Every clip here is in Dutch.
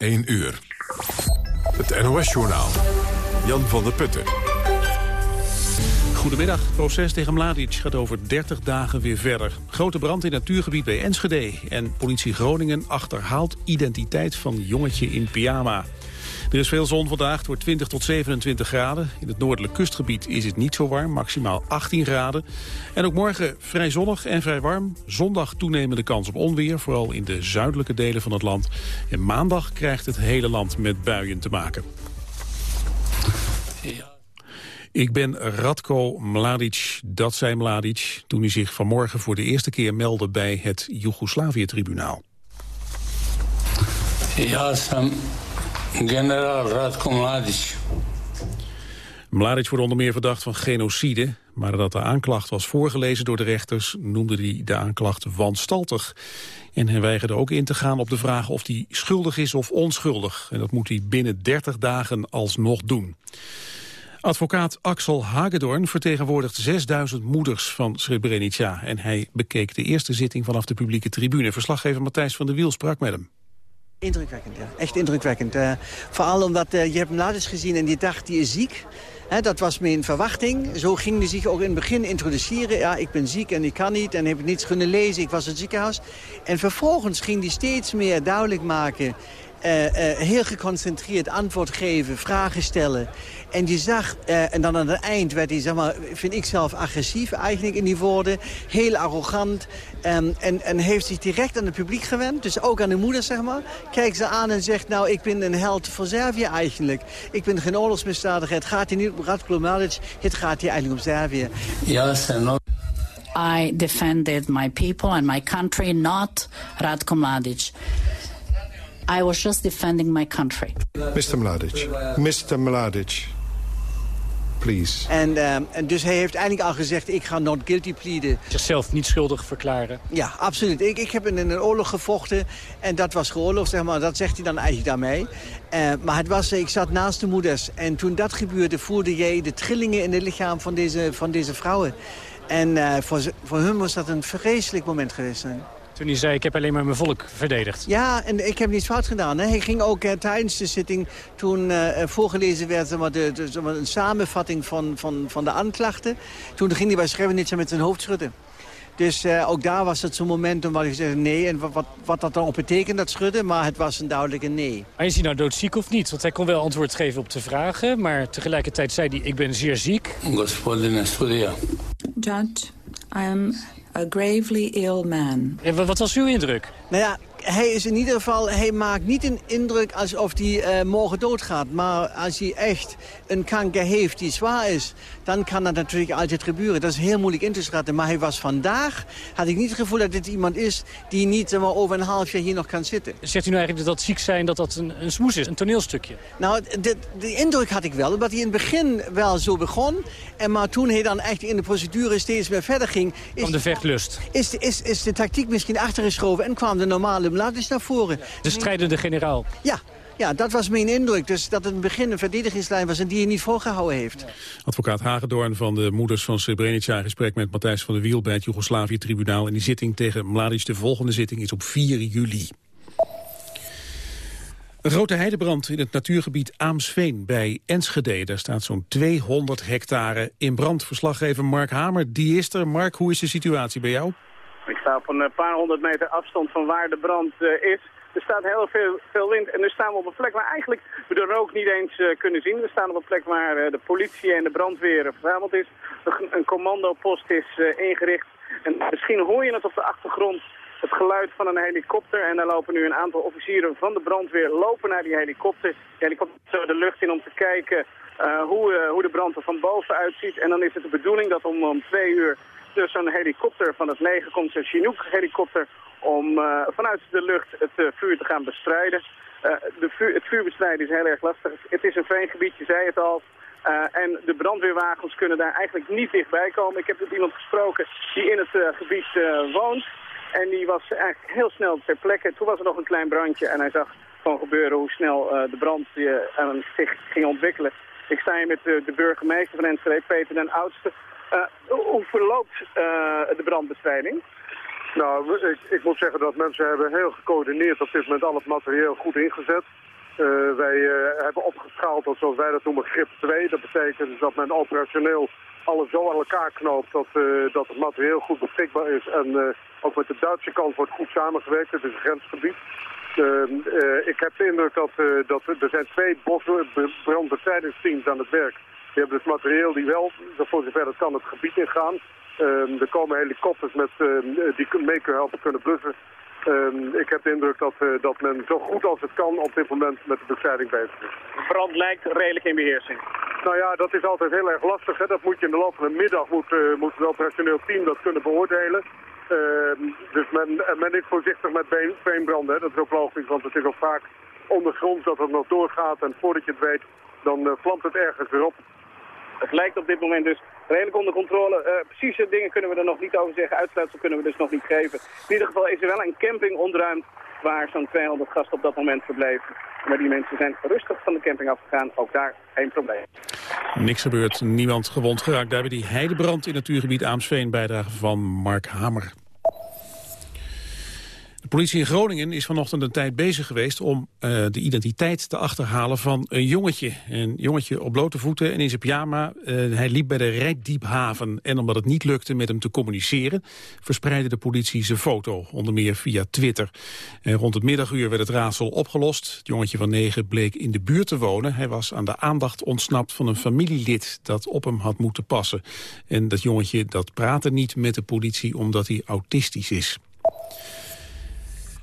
1 uur. Het NOS-journaal. Jan van der Putten. Goedemiddag. Het proces tegen Mladic gaat over 30 dagen weer verder. Grote brand in natuurgebied bij Enschede. En politie Groningen achterhaalt identiteit van jongetje in pyjama. Er is veel zon vandaag, het wordt 20 tot 27 graden. In het noordelijk kustgebied is het niet zo warm, maximaal 18 graden. En ook morgen vrij zonnig en vrij warm. Zondag toenemende kans op onweer, vooral in de zuidelijke delen van het land. En maandag krijgt het hele land met buien te maken. Ik ben Radko Mladic, dat zei Mladic... toen hij zich vanmorgen voor de eerste keer meldde bij het Joegoslavië-tribunaal. Ja, Sam Generaal Radko Mladic. Mladic wordt onder meer verdacht van genocide... maar dat de aanklacht was voorgelezen door de rechters... noemde hij de aanklacht wanstaltig. En hij weigerde ook in te gaan op de vraag of hij schuldig is of onschuldig. En dat moet hij binnen 30 dagen alsnog doen. Advocaat Axel Hagedorn vertegenwoordigt 6000 moeders van Srebrenica. En hij bekeek de eerste zitting vanaf de publieke tribune. Verslaggever Matthijs van der Wiel sprak met hem. Indrukwekkend, ja. Echt indrukwekkend. Uh, vooral omdat uh, je hebt hem laat eens gezien en die dacht, die is ziek. Dat was mijn verwachting. Zo ging hij zich ook in het begin introduceren. Ja, ik ben ziek en ik kan niet en heb niets kunnen lezen. Ik was in het ziekenhuis. En vervolgens ging hij steeds meer duidelijk maken... Uh, uh, heel geconcentreerd antwoord geven, vragen stellen. En je zag, uh, en dan aan het eind werd hij, zeg maar, vind ik zelf agressief eigenlijk in die woorden. Heel arrogant. Um, en, en heeft zich direct aan het publiek gewend. Dus ook aan de moeder, zeg maar. Kijkt ze aan en zegt, nou, ik ben een held voor Servië eigenlijk. Ik ben geen oorlogsmisdadiger. Het gaat hier niet om Radko Mladic. Het gaat hier eigenlijk om Servië. Ja. I defended my people and my country, not Radko Mladic. I was just defending my country. Mr. Mladic, Mr. Mladic, please. En, uh, en dus hij heeft eigenlijk al gezegd, ik ga not guilty pleaden. Zichzelf niet schuldig verklaren? Ja, absoluut. Ik, ik heb in een oorlog gevochten en dat was geoorlog, zeg maar. Dat zegt hij dan eigenlijk daarmee. Uh, maar het was, ik zat naast de moeders en toen dat gebeurde voelde jij de trillingen in het lichaam van deze, van deze vrouwen. En uh, voor, voor hun was dat een vreselijk moment geweest. Toen hij zei, ik heb alleen maar mijn volk verdedigd. Ja, en ik heb niets fout gedaan. Hè. Hij ging ook uh, tijdens de zitting, toen uh, voorgelezen werd zeg maar, de, een samenvatting van, van, van de aanklachten. Toen ging hij bij Srebrenica met zijn hoofd schudden. Dus uh, ook daar was het zo'n moment om wat ik zei nee. En wat, wat dat dan ook betekent, dat schudden. Maar het was een duidelijke nee. Maar is hij nou doodziek of niet? Want hij kon wel antwoord geven op de vragen. Maar tegelijkertijd zei hij, ik ben zeer ziek. Judge, I am a gravely ill man. En wat was uw indruk? Nou ja, hij is in ieder geval, hij maakt niet een indruk alsof hij uh, morgen doodgaat. Maar als hij echt een kanker heeft die zwaar is, dan kan dat natuurlijk altijd gebeuren. Dat is heel moeilijk in te schatten. Maar hij was vandaag, had ik niet het gevoel dat dit iemand is die niet maar, over een half jaar hier nog kan zitten. Zegt u nou eigenlijk dat dat ziek zijn, dat dat een, een smoes is, een toneelstukje? Nou, de, de indruk had ik wel, omdat hij in het begin wel zo begon. En maar toen hij dan echt in de procedure steeds meer verder ging... Is, Van de vechtlust. Is, is, is de tactiek misschien achtergeschoven en kwam de normale laat eens naar voren. De strijdende generaal. Ja, ja, dat was mijn indruk. Dus dat het in het begin een verdedigingslijn was en die hij niet volgehouden heeft. Advocaat Hagedoorn van de moeders van Srebrenica... in gesprek met Matthijs van der Wiel bij het Joegoslavië-tribunaal. En die zitting tegen Mladic, de volgende zitting, is op 4 juli. Een grote heidebrand in het natuurgebied Aamsveen bij Enschede. Daar staat zo'n 200 hectare in brand. Verslaggever Mark Hamer, die is er. Mark, hoe is de situatie bij jou? Ik sta op een paar honderd meter afstand van waar de brand uh, is. Er staat heel veel, veel wind en nu staan we op een plek waar eigenlijk we de rook niet eens uh, kunnen zien. We staan op een plek waar de politie en de brandweer verzameld is. Een, een commandopost is ingericht. En misschien hoor je het op de achtergrond, het geluid van een helikopter. En daar lopen nu een aantal officieren van de brandweer lopen naar die helikopter. Die helikopter zo de lucht in om te kijken hoe, hoe de brand er van boven uitziet. En dan is het de bedoeling dat om, om twee uur dus een helikopter van het leger komt, een Chinook-helikopter, om uh, vanuit de lucht het uh, vuur te gaan bestrijden. Uh, de vuur, het vuur bestrijden is heel erg lastig. Het is een veengebied, je zei het al. en de brandweerwagens kunnen daar eigenlijk niet dichtbij komen. Ik heb met iemand gesproken die in het gebied woont. En die was eigenlijk heel snel ter plekke. Toen was er nog een klein brandje en hij zag gewoon gebeuren hoe snel de brand zich ging ontwikkelen. Ik sta hier met de, de burgemeester van Enschede, Peter den Oudste. Uh, hoe verloopt uh, de brandbestrijding? Nou, ik, ik moet zeggen dat mensen hebben heel gecoördineerd op dit moment al het materieel goed ingezet. Uh, wij hebben opgeschaald tot, zoals wij dat noemen, grip 2. Dat betekent dus dat men operationeel alles zo aan elkaar knoopt dat, dat het materieel goed beschikbaar is. En ook met de Duitse kant wordt goed samengewerkt. Het is een grensgebied. ik heb de indruk dat, dat er zijn twee brandbestrijdingsteams aan het werk. Die hebben het materieel die wel, voor zover het kan, het gebied ingaan. er komen helikopters met, die mee kunnen helpen kunnen blussen. Um, ik heb de indruk dat, uh, dat men zo goed als het kan op dit moment met de bestrijding bezig is. De brand lijkt redelijk in beheersing. Nou ja, dat is altijd heel erg lastig. Hè. Dat moet je in de loop van de middag, moet, uh, moet het operationeel team dat kunnen beoordelen. Uh, dus men, men is voorzichtig met veenbranden. Dat is ook logisch, want het is ook vaak ondergronds dat het nog doorgaat. En voordat je het weet, dan vlamt het ergens weer op. Het lijkt op dit moment dus redelijk onder controle. Uh, precieze dingen kunnen we er nog niet over zeggen. Uitsluitsel kunnen we dus nog niet geven. In ieder geval is er wel een camping ontruimd waar zo'n 200 gasten op dat moment verbleven. Maar die mensen zijn rustig van de camping afgegaan. Ook daar geen probleem. Niks gebeurt, niemand gewond geraakt. Daar hebben die heidebrand in natuurgebied Aamsveen bijdrage van Mark Hamer. De politie in Groningen is vanochtend een tijd bezig geweest om uh, de identiteit te achterhalen van een jongetje. Een jongetje op blote voeten en in zijn pyjama. Uh, hij liep bij de Rijdiephaven en omdat het niet lukte met hem te communiceren, verspreidde de politie zijn foto, onder meer via Twitter. En rond het middaguur werd het raadsel opgelost. Het jongetje van negen bleek in de buurt te wonen. Hij was aan de aandacht ontsnapt van een familielid dat op hem had moeten passen. En dat jongetje dat praatte niet met de politie omdat hij autistisch is.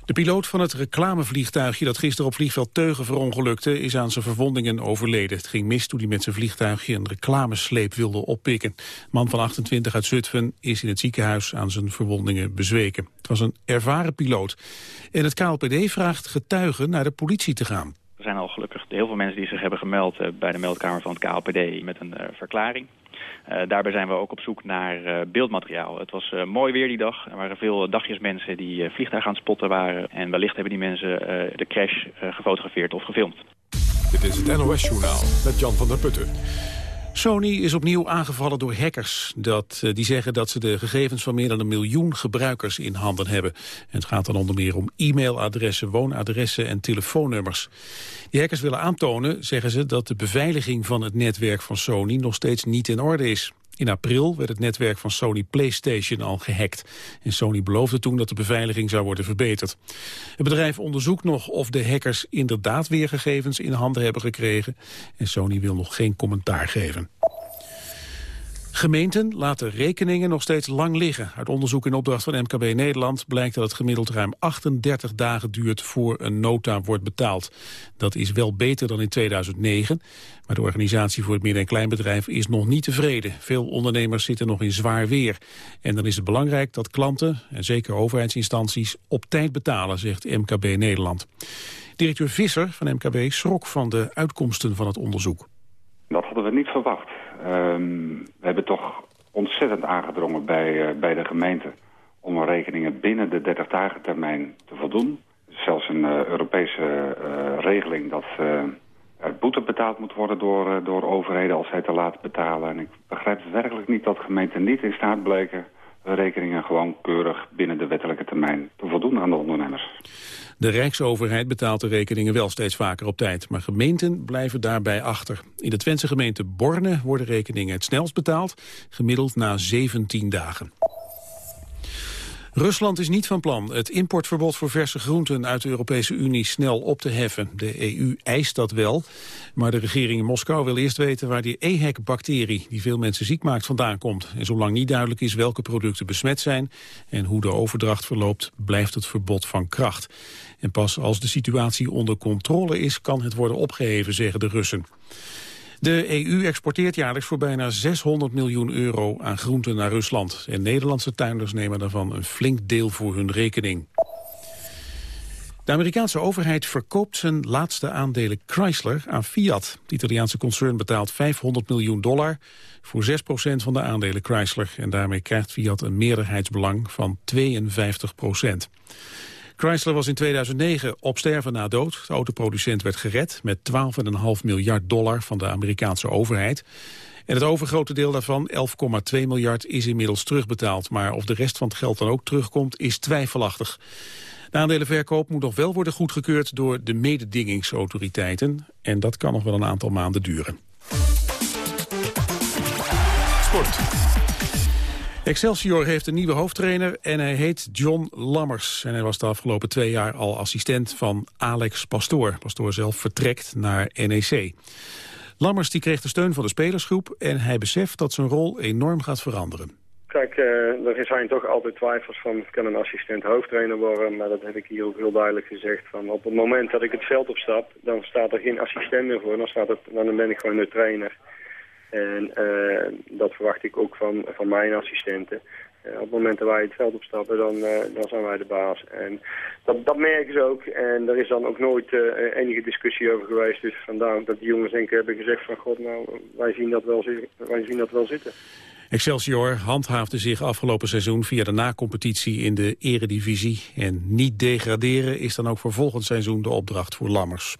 De piloot van het reclamevliegtuigje dat gisteren op vliegveld Teugen verongelukte is aan zijn verwondingen overleden. Het ging mis toen hij met zijn vliegtuigje een reclamesleep wilde oppikken. man van 28 uit Zutphen is in het ziekenhuis aan zijn verwondingen bezweken. Het was een ervaren piloot. En het KLPD vraagt getuigen naar de politie te gaan. Er zijn al gelukkig heel veel mensen die zich hebben gemeld eh, bij de meldkamer van het KLPD met een uh, verklaring. Uh, daarbij zijn we ook op zoek naar uh, beeldmateriaal. Het was uh, mooi weer die dag. Er waren veel dagjesmensen die vliegtuig aan het spotten waren. En wellicht hebben die mensen de crash gefotografeerd of gefilmd. Dit is het NOS Journaal met Jan van der Putten. Sony is opnieuw aangevallen door hackers. Dat, die zeggen dat ze de gegevens van meer dan een miljoen gebruikers in handen hebben. En het gaat dan onder meer om e-mailadressen, woonadressen en telefoonnummers. Die hackers willen aantonen, zeggen ze, dat de beveiliging van het netwerk van Sony nog steeds niet in orde is. In april werd het netwerk van Sony PlayStation al gehackt. En Sony beloofde toen dat de beveiliging zou worden verbeterd. Het bedrijf onderzoekt nog of de hackers inderdaad weer gegevens in handen hebben gekregen. En Sony wil nog geen commentaar geven. Gemeenten laten rekeningen nog steeds lang liggen. Uit onderzoek in opdracht van MKB Nederland blijkt dat het gemiddeld ruim 38 dagen duurt voor een nota wordt betaald. Dat is wel beter dan in 2009, maar de organisatie voor het midden- en kleinbedrijf is nog niet tevreden. Veel ondernemers zitten nog in zwaar weer. En dan is het belangrijk dat klanten, en zeker overheidsinstanties, op tijd betalen, zegt MKB Nederland. Directeur Visser van MKB schrok van de uitkomsten van het onderzoek. Dat hadden we niet verwacht. Um, we hebben toch ontzettend aangedrongen bij, uh, bij de gemeente om rekeningen binnen de 30 dagen termijn te voldoen. Zelfs een uh, Europese uh, regeling dat er boete betaald moet worden door, door overheden als zij te laat betalen. En ik begrijp werkelijk niet dat gemeenten niet in staat rekeningen gewoon keurig binnen de wettelijke termijn te voldoen aan de ondernemers. De Rijksoverheid betaalt de rekeningen wel steeds vaker op tijd, maar gemeenten blijven daarbij achter. In de Twentse gemeente Borne worden rekeningen het snelst betaald, gemiddeld na 17 dagen. Rusland is niet van plan het importverbod voor verse groenten uit de Europese Unie snel op te heffen. De EU eist dat wel, maar de regering in Moskou wil eerst weten waar die EHEC-bacterie, die veel mensen ziek maakt, vandaan komt. En zolang niet duidelijk is welke producten besmet zijn en hoe de overdracht verloopt, blijft het verbod van kracht. En pas als de situatie onder controle is, kan het worden opgeheven, zeggen de Russen. De EU exporteert jaarlijks voor bijna 600 miljoen euro aan groenten naar Rusland. En Nederlandse tuinders nemen daarvan een flink deel voor hun rekening. De Amerikaanse overheid verkoopt zijn laatste aandelen Chrysler aan Fiat. Het Italiaanse concern betaalt 500 miljoen dollar voor 6% van de aandelen Chrysler. En daarmee krijgt Fiat een meerderheidsbelang van 52 procent. Chrysler was in 2009 op sterven na dood. De autoproducent werd gered met 12,5 miljard dollar van de Amerikaanse overheid. En het overgrote deel daarvan, 11,2 miljard, is inmiddels terugbetaald. Maar of de rest van het geld dan ook terugkomt, is twijfelachtig. De aandelenverkoop moet nog wel worden goedgekeurd door de mededingingsautoriteiten. En dat kan nog wel een aantal maanden duren. Sport. Excelsior heeft een nieuwe hoofdtrainer en hij heet John Lammers. En hij was de afgelopen twee jaar al assistent van Alex Pastoor. Pastoor zelf vertrekt naar NEC. Lammers die kreeg de steun van de spelersgroep en hij beseft dat zijn rol enorm gaat veranderen. Kijk, uh, er zijn toch altijd twijfels van, kan een assistent hoofdtrainer worden, maar dat heb ik hier ook heel duidelijk gezegd. Van op het moment dat ik het veld opstap, dan staat er geen assistent meer voor, dan, staat het, dan ben ik gewoon de trainer. En uh, dat verwacht ik ook van, van mijn assistenten. Uh, op het moment dat wij het veld opstappen, dan, uh, dan zijn wij de baas. En dat, dat merken ze ook. En er is dan ook nooit enige discussie over geweest. Dus vandaar dat die jongens denk ik hebben gezegd van... God, nou, wij zien dat wel, wij zien dat wel zitten. Excelsior handhaafde zich afgelopen seizoen via de nacompetitie in de eredivisie. En niet degraderen is dan ook voor volgend seizoen de opdracht voor Lammers.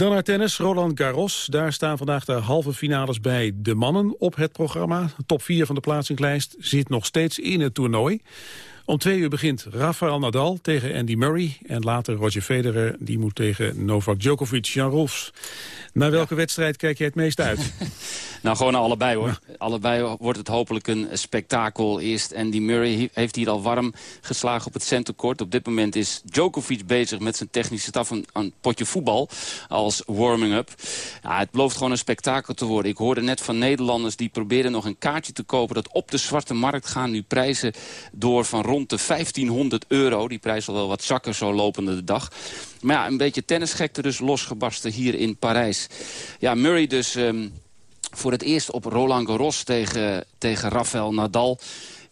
Dan naar tennis, Roland Garros. Daar staan vandaag de halve finales bij de mannen op het programma. Top 4 van de plaatsingslijst zit nog steeds in het toernooi. Om twee uur begint Rafael Nadal tegen Andy Murray. En later Roger Federer, die moet tegen Novak Djokovic, Jan Rolfs. Naar welke wedstrijd kijk je het meest uit? nou, gewoon allebei hoor. Allebei wordt het hopelijk een spektakel. Eerst Andy Murray heeft hier al warm geslagen op het centercourt. Op dit moment is Djokovic bezig met zijn technische staf een, een potje voetbal als warming-up. Ja, het belooft gewoon een spektakel te worden. Ik hoorde net van Nederlanders die probeerden nog een kaartje te kopen... dat op de zwarte markt gaan nu prijzen door van rond de 1500 euro. Die prijs zal wel wat zakken zo lopende de dag. Maar ja, een beetje tennisgekte dus losgebarsten hier in Parijs. Ja, Murray dus um, voor het eerst op Roland Garros tegen, tegen Rafael Nadal.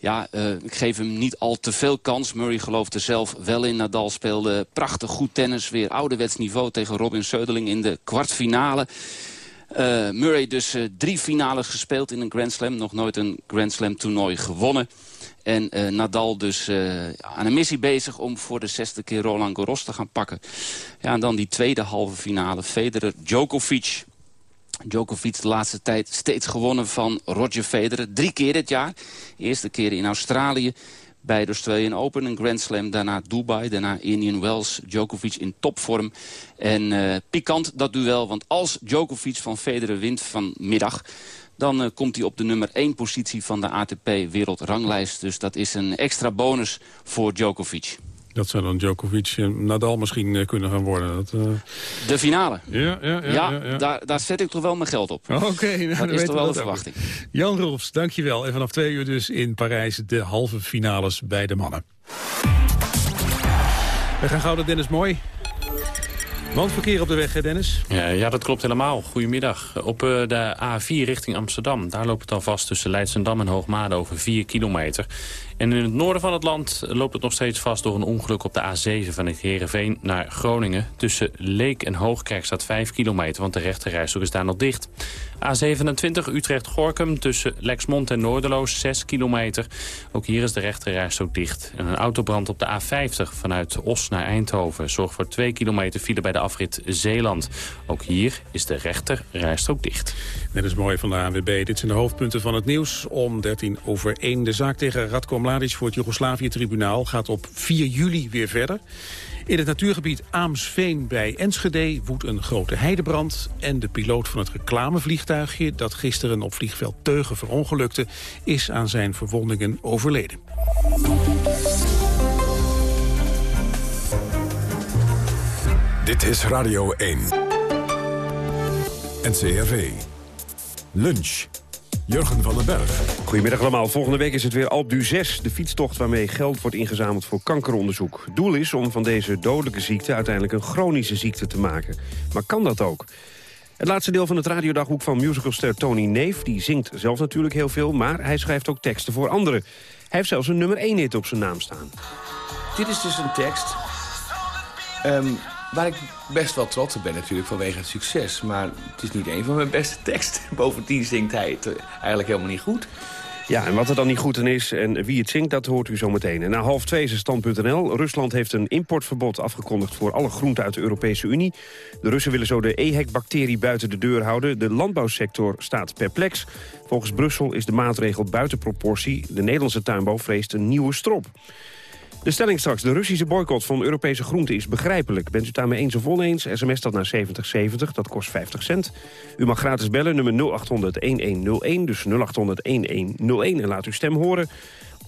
Ja, uh, ik geef hem niet al te veel kans. Murray geloofde zelf wel in. Nadal speelde prachtig goed tennis. Weer ouderwets niveau tegen Robin Söderling in de kwartfinale. Uh, Murray dus uh, drie finales gespeeld in een Grand Slam. Nog nooit een Grand Slam toernooi gewonnen. En uh, Nadal dus uh, aan een missie bezig om voor de zesde keer Roland Garros te gaan pakken. Ja, en dan die tweede halve finale. Federer-Djokovic. Djokovic de laatste tijd steeds gewonnen van Roger Federer. Drie keer dit jaar. Eerste keer in Australië bij de Australian Open, een Grand Slam. Daarna Dubai, daarna Indian Wells. Djokovic in topvorm. En uh, pikant dat duel, want als Djokovic van Federer wint vanmiddag dan uh, komt hij op de nummer 1 positie van de ATP wereldranglijst. Dus dat is een extra bonus voor Djokovic. Dat zou dan Djokovic en Nadal misschien uh, kunnen gaan worden. Dat, uh... De finale? Ja, ja, ja, ja, ja, Daar, daar zet ik toch wel mijn geld op. Oké, okay, nou, dat is toch wel de verwachting. Jan Rolfs, dankjewel. En vanaf twee uur dus in Parijs de halve finales bij de mannen. We gaan gauw naar Dennis Mooi. Wandverkeer op de weg, Dennis? Ja, ja, dat klopt helemaal. Goedemiddag. Op uh, de A4 richting Amsterdam. Daar loopt het al vast tussen Leidsendam en Hoogmade over 4 kilometer. En in het noorden van het land loopt het nog steeds vast door een ongeluk op de A7 van het Heerenveen naar Groningen. Tussen Leek en Hoogkerk staat 5 kilometer, want de rechterrijstok is daar nog dicht. A27 Utrecht-Gorkum tussen Lexmond en Noorderloos 6 kilometer. Ook hier is de rechterrijstok dicht. En een autobrand op de A50 vanuit Os naar Eindhoven zorgt voor 2 kilometer file bij de afrit Zeeland. Ook hier is de rechterrijstok dicht. Net is mooi van de ANWB. Dit zijn de hoofdpunten van het nieuws. Om 13 over 1 de zaak tegen Radko Mladic voor het Joegoslavië-tribunaal gaat op 4 juli weer verder. In het natuurgebied Aamsveen bij Enschede woedt een grote heidebrand... en de piloot van het reclamevliegtuigje dat gisteren op vliegveld Teugen verongelukte... is aan zijn verwondingen overleden. Dit is Radio 1. NCRV. Lunch. Jurgen van den Berg. Goedemiddag allemaal. Volgende week is het weer Alp du 6. De fietstocht waarmee geld wordt ingezameld voor kankeronderzoek. Doel is om van deze dodelijke ziekte uiteindelijk een chronische ziekte te maken. Maar kan dat ook? Het laatste deel van het radiodagboek van musicalster Tony Neef. Die zingt zelf natuurlijk heel veel, maar hij schrijft ook teksten voor anderen. Hij heeft zelfs een nummer 1 hit op zijn naam staan. Dit is dus een tekst... Um, Waar ik best wel trots op ben natuurlijk vanwege het succes. Maar het is niet een van mijn beste teksten. Bovendien zingt hij het eigenlijk helemaal niet goed. Ja, en wat er dan niet goed in is en wie het zingt, dat hoort u zo meteen. En na half twee is stand.nl. Rusland heeft een importverbod afgekondigd voor alle groenten uit de Europese Unie. De Russen willen zo de EHEC-bacterie buiten de deur houden. De landbouwsector staat perplex. Volgens Brussel is de maatregel buiten proportie. De Nederlandse tuinbouw vreest een nieuwe strop. De stelling straks. De Russische boycott van Europese groenten is begrijpelijk. Bent u het daarmee eens of oneens? SMS dat naar 7070, dat kost 50 cent. U mag gratis bellen, nummer 0800-1101, dus 0800-1101. En laat uw stem horen.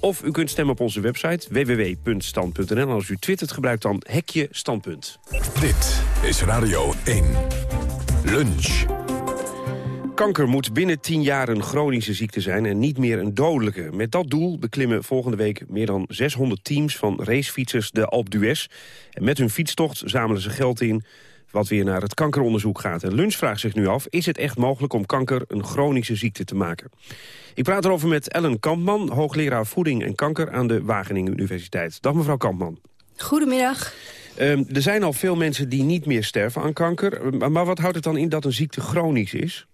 Of u kunt stemmen op onze website www.stand.nl. En als u twittert, gebruikt dan hekje standpunt. Dit is Radio 1. Lunch. Kanker moet binnen 10 jaar een chronische ziekte zijn en niet meer een dodelijke. Met dat doel beklimmen volgende week meer dan 600 teams van racefietsers de Alpe d'Huez. En met hun fietstocht zamelen ze geld in wat weer naar het kankeronderzoek gaat. En Lunch vraagt zich nu af, is het echt mogelijk om kanker een chronische ziekte te maken? Ik praat erover met Ellen Kampman, hoogleraar voeding en kanker aan de Wageningen Universiteit. Dag mevrouw Kampman. Goedemiddag. Um, er zijn al veel mensen die niet meer sterven aan kanker. Maar wat houdt het dan in dat een ziekte chronisch is?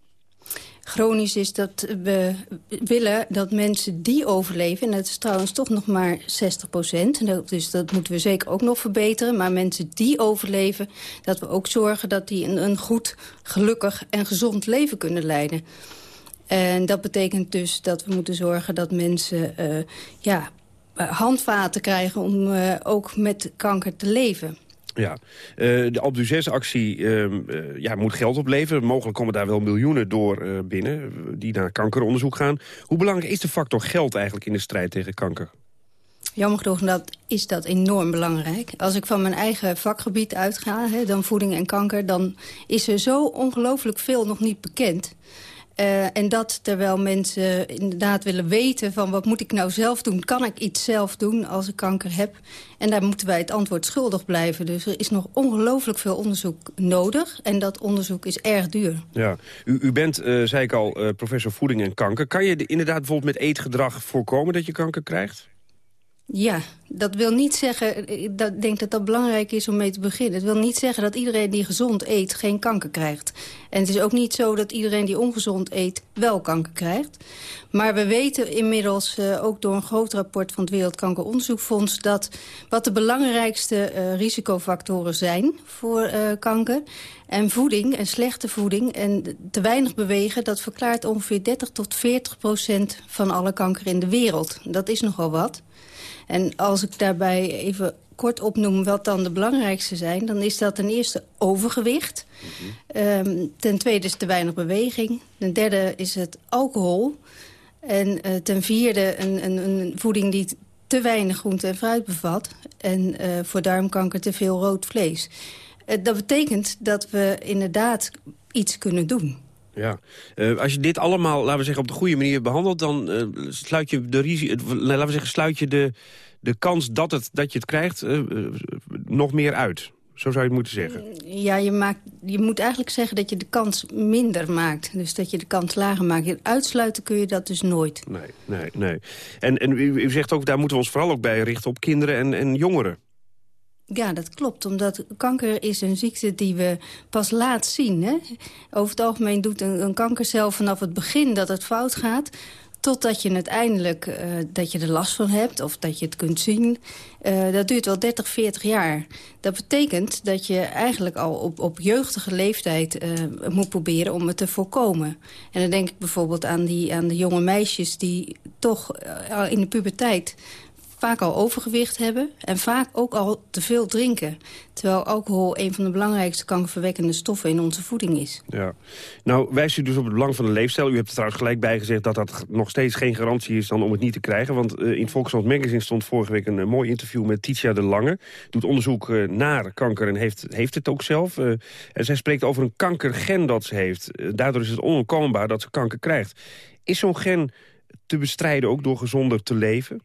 Chronisch is dat we willen dat mensen die overleven... en dat is trouwens toch nog maar 60 procent... dus dat moeten we zeker ook nog verbeteren... maar mensen die overleven, dat we ook zorgen... dat die een, een goed, gelukkig en gezond leven kunnen leiden. En dat betekent dus dat we moeten zorgen dat mensen... Uh, ja, handvaten krijgen om uh, ook met kanker te leven. Ja, uh, de Alpe actie uh, uh, ja, moet geld opleveren. Mogelijk komen daar wel miljoenen door binnen die naar kankeronderzoek gaan. Hoe belangrijk is de factor geld eigenlijk in de strijd tegen kanker? Jammer genoeg dat is dat enorm belangrijk. Als ik van mijn eigen vakgebied uitga, dan voeding en kanker... dan is er zo ongelooflijk veel nog niet bekend. Uh, en dat terwijl mensen inderdaad willen weten van wat moet ik nou zelf doen? Kan ik iets zelf doen als ik kanker heb? En daar moeten wij het antwoord schuldig blijven. Dus er is nog ongelooflijk veel onderzoek nodig. En dat onderzoek is erg duur. Ja, u, u bent, uh, zei ik al, uh, professor voeding en kanker. Kan je inderdaad bijvoorbeeld met eetgedrag voorkomen dat je kanker krijgt? Ja, dat wil niet zeggen... Ik denk dat dat belangrijk is om mee te beginnen. Het wil niet zeggen dat iedereen die gezond eet geen kanker krijgt. En het is ook niet zo dat iedereen die ongezond eet wel kanker krijgt. Maar we weten inmiddels, uh, ook door een groot rapport van het Wereldkankeronderzoekfonds... dat wat de belangrijkste uh, risicofactoren zijn voor kanker... en voeding en slechte voeding en te weinig bewegen... dat verklaart ongeveer 30 tot 40 procent van alle kanker in de wereld. Dat is nogal wat. En als ik daarbij even kort opnoem wat dan de belangrijkste zijn... dan is dat ten eerste overgewicht. um, ten tweede is te weinig beweging. Ten derde is het alcohol. En uh, ten vierde een, een, een, voeding die te weinig groente en fruit bevat. En uh, voor darmkanker te veel rood vlees. Uh, dat betekent dat we inderdaad iets kunnen doen. Ja, uh, als je dit allemaal, laten we zeggen, op de goede manier behandelt... dan uh, sluit je de risico, laten we zeggen, sluit je de, de kans dat, het, dat je het krijgt uh, nog meer uit. Zo zou je het moeten zeggen. Ja, je, maakt, je moet eigenlijk zeggen dat je de kans minder maakt. Dus dat je de kans lager maakt. Uitsluiten kun je dat dus nooit. Nee, nee, nee. En, en u, u zegt ook, daar moeten we ons vooral ook bij richten op kinderen en, en jongeren. Ja, dat klopt. Omdat kanker is een ziekte die we pas laat zien. Hè? Over het algemeen doet een, kankercel vanaf het begin dat het fout gaat totdat je uiteindelijk uh, dat je er last van hebt of dat je het kunt zien. Uh, dat duurt wel 30, 40 jaar. Dat betekent dat je eigenlijk al op, op jeugdige leeftijd uh, moet proberen om het te voorkomen. En dan denk ik bijvoorbeeld aan, die, aan de jonge meisjes die toch in de puberteit vaak al overgewicht hebben en vaak ook al te veel drinken. Terwijl alcohol een van de belangrijkste kankerverwekkende stoffen in onze voeding is. Ja. Nou wijst u dus op het belang van de leefstijl. U hebt er trouwens gelijk bij gezegd dat dat nog steeds geen garantie is dan om het niet te krijgen. Want uh, in Volkskrant Magazine stond vorige week een, mooi interview met Titia de Lange. Doet onderzoek uh, naar kanker en heeft, heeft het ook zelf. En zij spreekt over een kankergen dat ze heeft. daardoor is het onontkoombaar dat ze kanker krijgt. Is zo'n gen te bestrijden ook door gezonder te leven?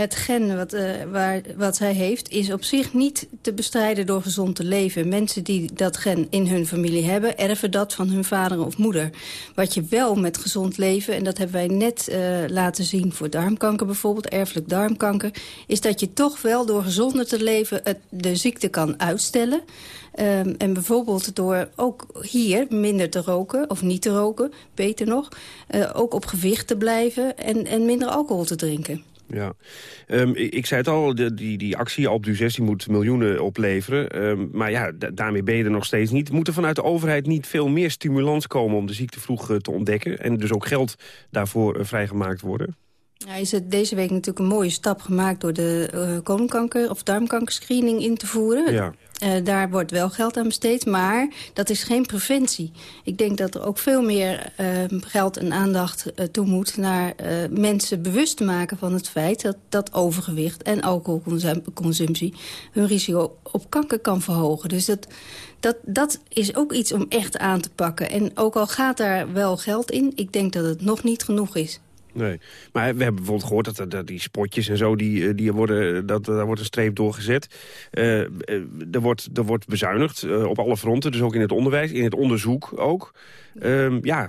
Het gen wat, uh, waar, wat zij heeft... is op zich niet te bestrijden door gezond te leven. Mensen die dat gen in hun familie hebben... erven dat van hun vader of moeder. Wat je wel met gezond leven... en dat hebben wij net uh, laten zien voor darmkanker bijvoorbeeld... erfelijk darmkanker... is dat je toch wel door gezonder te leven... Het, de ziekte kan uitstellen... Um, en bijvoorbeeld door ook hier minder te roken, of niet te roken, beter nog... Uh, ook op gewicht te blijven en, en minder alcohol te drinken. Ja, um, ik zei het al, de, die, die actie Alp 6 die moet miljoenen opleveren. Um, maar ja, daarmee ben je er nog steeds niet. Moet er vanuit de overheid niet veel meer stimulans komen... om de ziekte vroeg uh, te ontdekken? En dus ook geld daarvoor uh, vrijgemaakt worden? Ja, is het deze week natuurlijk een mooie stap gemaakt... door de uh, kolonkanker- of darmkankerscreening in te voeren. Ja. Uh, daar wordt wel geld aan besteed, maar dat is geen preventie. Ik denk dat er ook veel meer uh, geld en aandacht uh, toe moet... naar mensen bewust te maken van het feit dat, dat overgewicht en alcoholconsumptie... hun risico op kanker kan verhogen. Dus dat, dat, dat is ook iets om echt aan te pakken. En ook al gaat daar wel geld in, ik denk dat het nog niet genoeg is. Nee, maar we hebben bijvoorbeeld gehoord dat, dat, die spotjes en zo, die, die worden, dat, daar wordt een streep doorgezet. Uh, er, wordt, er wordt bezuinigd op alle fronten, dus ook in het onderwijs, in het onderzoek ook. Uh, ja,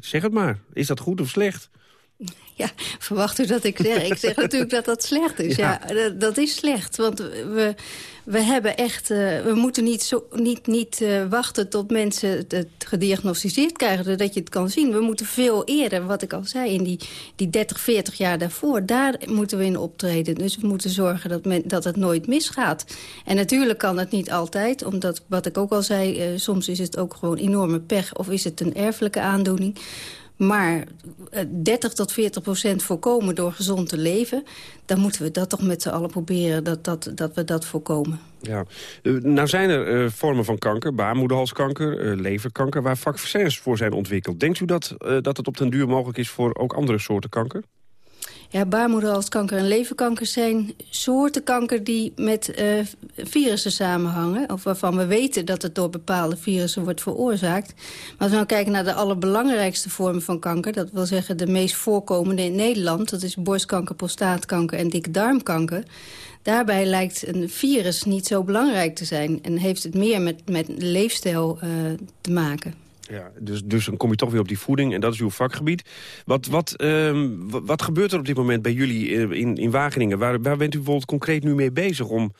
zeg het maar. Is dat goed of slecht? Ja, verwacht u dat ik zeg? Ik zeg natuurlijk dat dat slecht is. Ja, ja dat, dat, is slecht, want we, we hebben echt... Uh, we moeten niet, zo, niet, niet uh, wachten tot mensen het gediagnosticeerd krijgen... dat je het kan zien. We moeten veel eerder, wat ik al zei, in die, die 30, 40 jaar daarvoor... daar moeten we in optreden. Dus we moeten zorgen dat, men, dat het nooit misgaat. En natuurlijk kan het niet altijd, omdat, wat ik ook al zei... Uh, soms is het ook gewoon enorme pech of is het een erfelijke aandoening... Maar 30 tot 40 procent voorkomen door gezond te leven... dan moeten we dat toch met z'n allen proberen dat, dat, dat we dat voorkomen. Ja. Nou zijn er uh, vormen van kanker, baarmoederhalskanker, leverkanker... waar vaccins voor zijn ontwikkeld. Denkt u dat, dat het op den duur mogelijk is voor ook andere soorten kanker? Ja, baarmoederhalskanker en leverkanker zijn soorten kanker die met uh, virussen samenhangen. Of waarvan we weten dat het door bepaalde virussen wordt veroorzaakt. Maar als we nou kijken naar de allerbelangrijkste vormen van kanker... dat wil zeggen de meest voorkomende in Nederland... dat is borstkanker, prostaatkanker en dikke darmkanker... Daarbij lijkt een virus niet zo belangrijk te zijn... en heeft het meer met, met leefstijl uh, te maken. Ja, dus, dus dan kom je toch weer op die voeding en dat is uw vakgebied. Wat, wat, um, wat gebeurt er op dit moment bij jullie in, in Wageningen? Waar, waar bent u bijvoorbeeld concreet nu mee bezig om,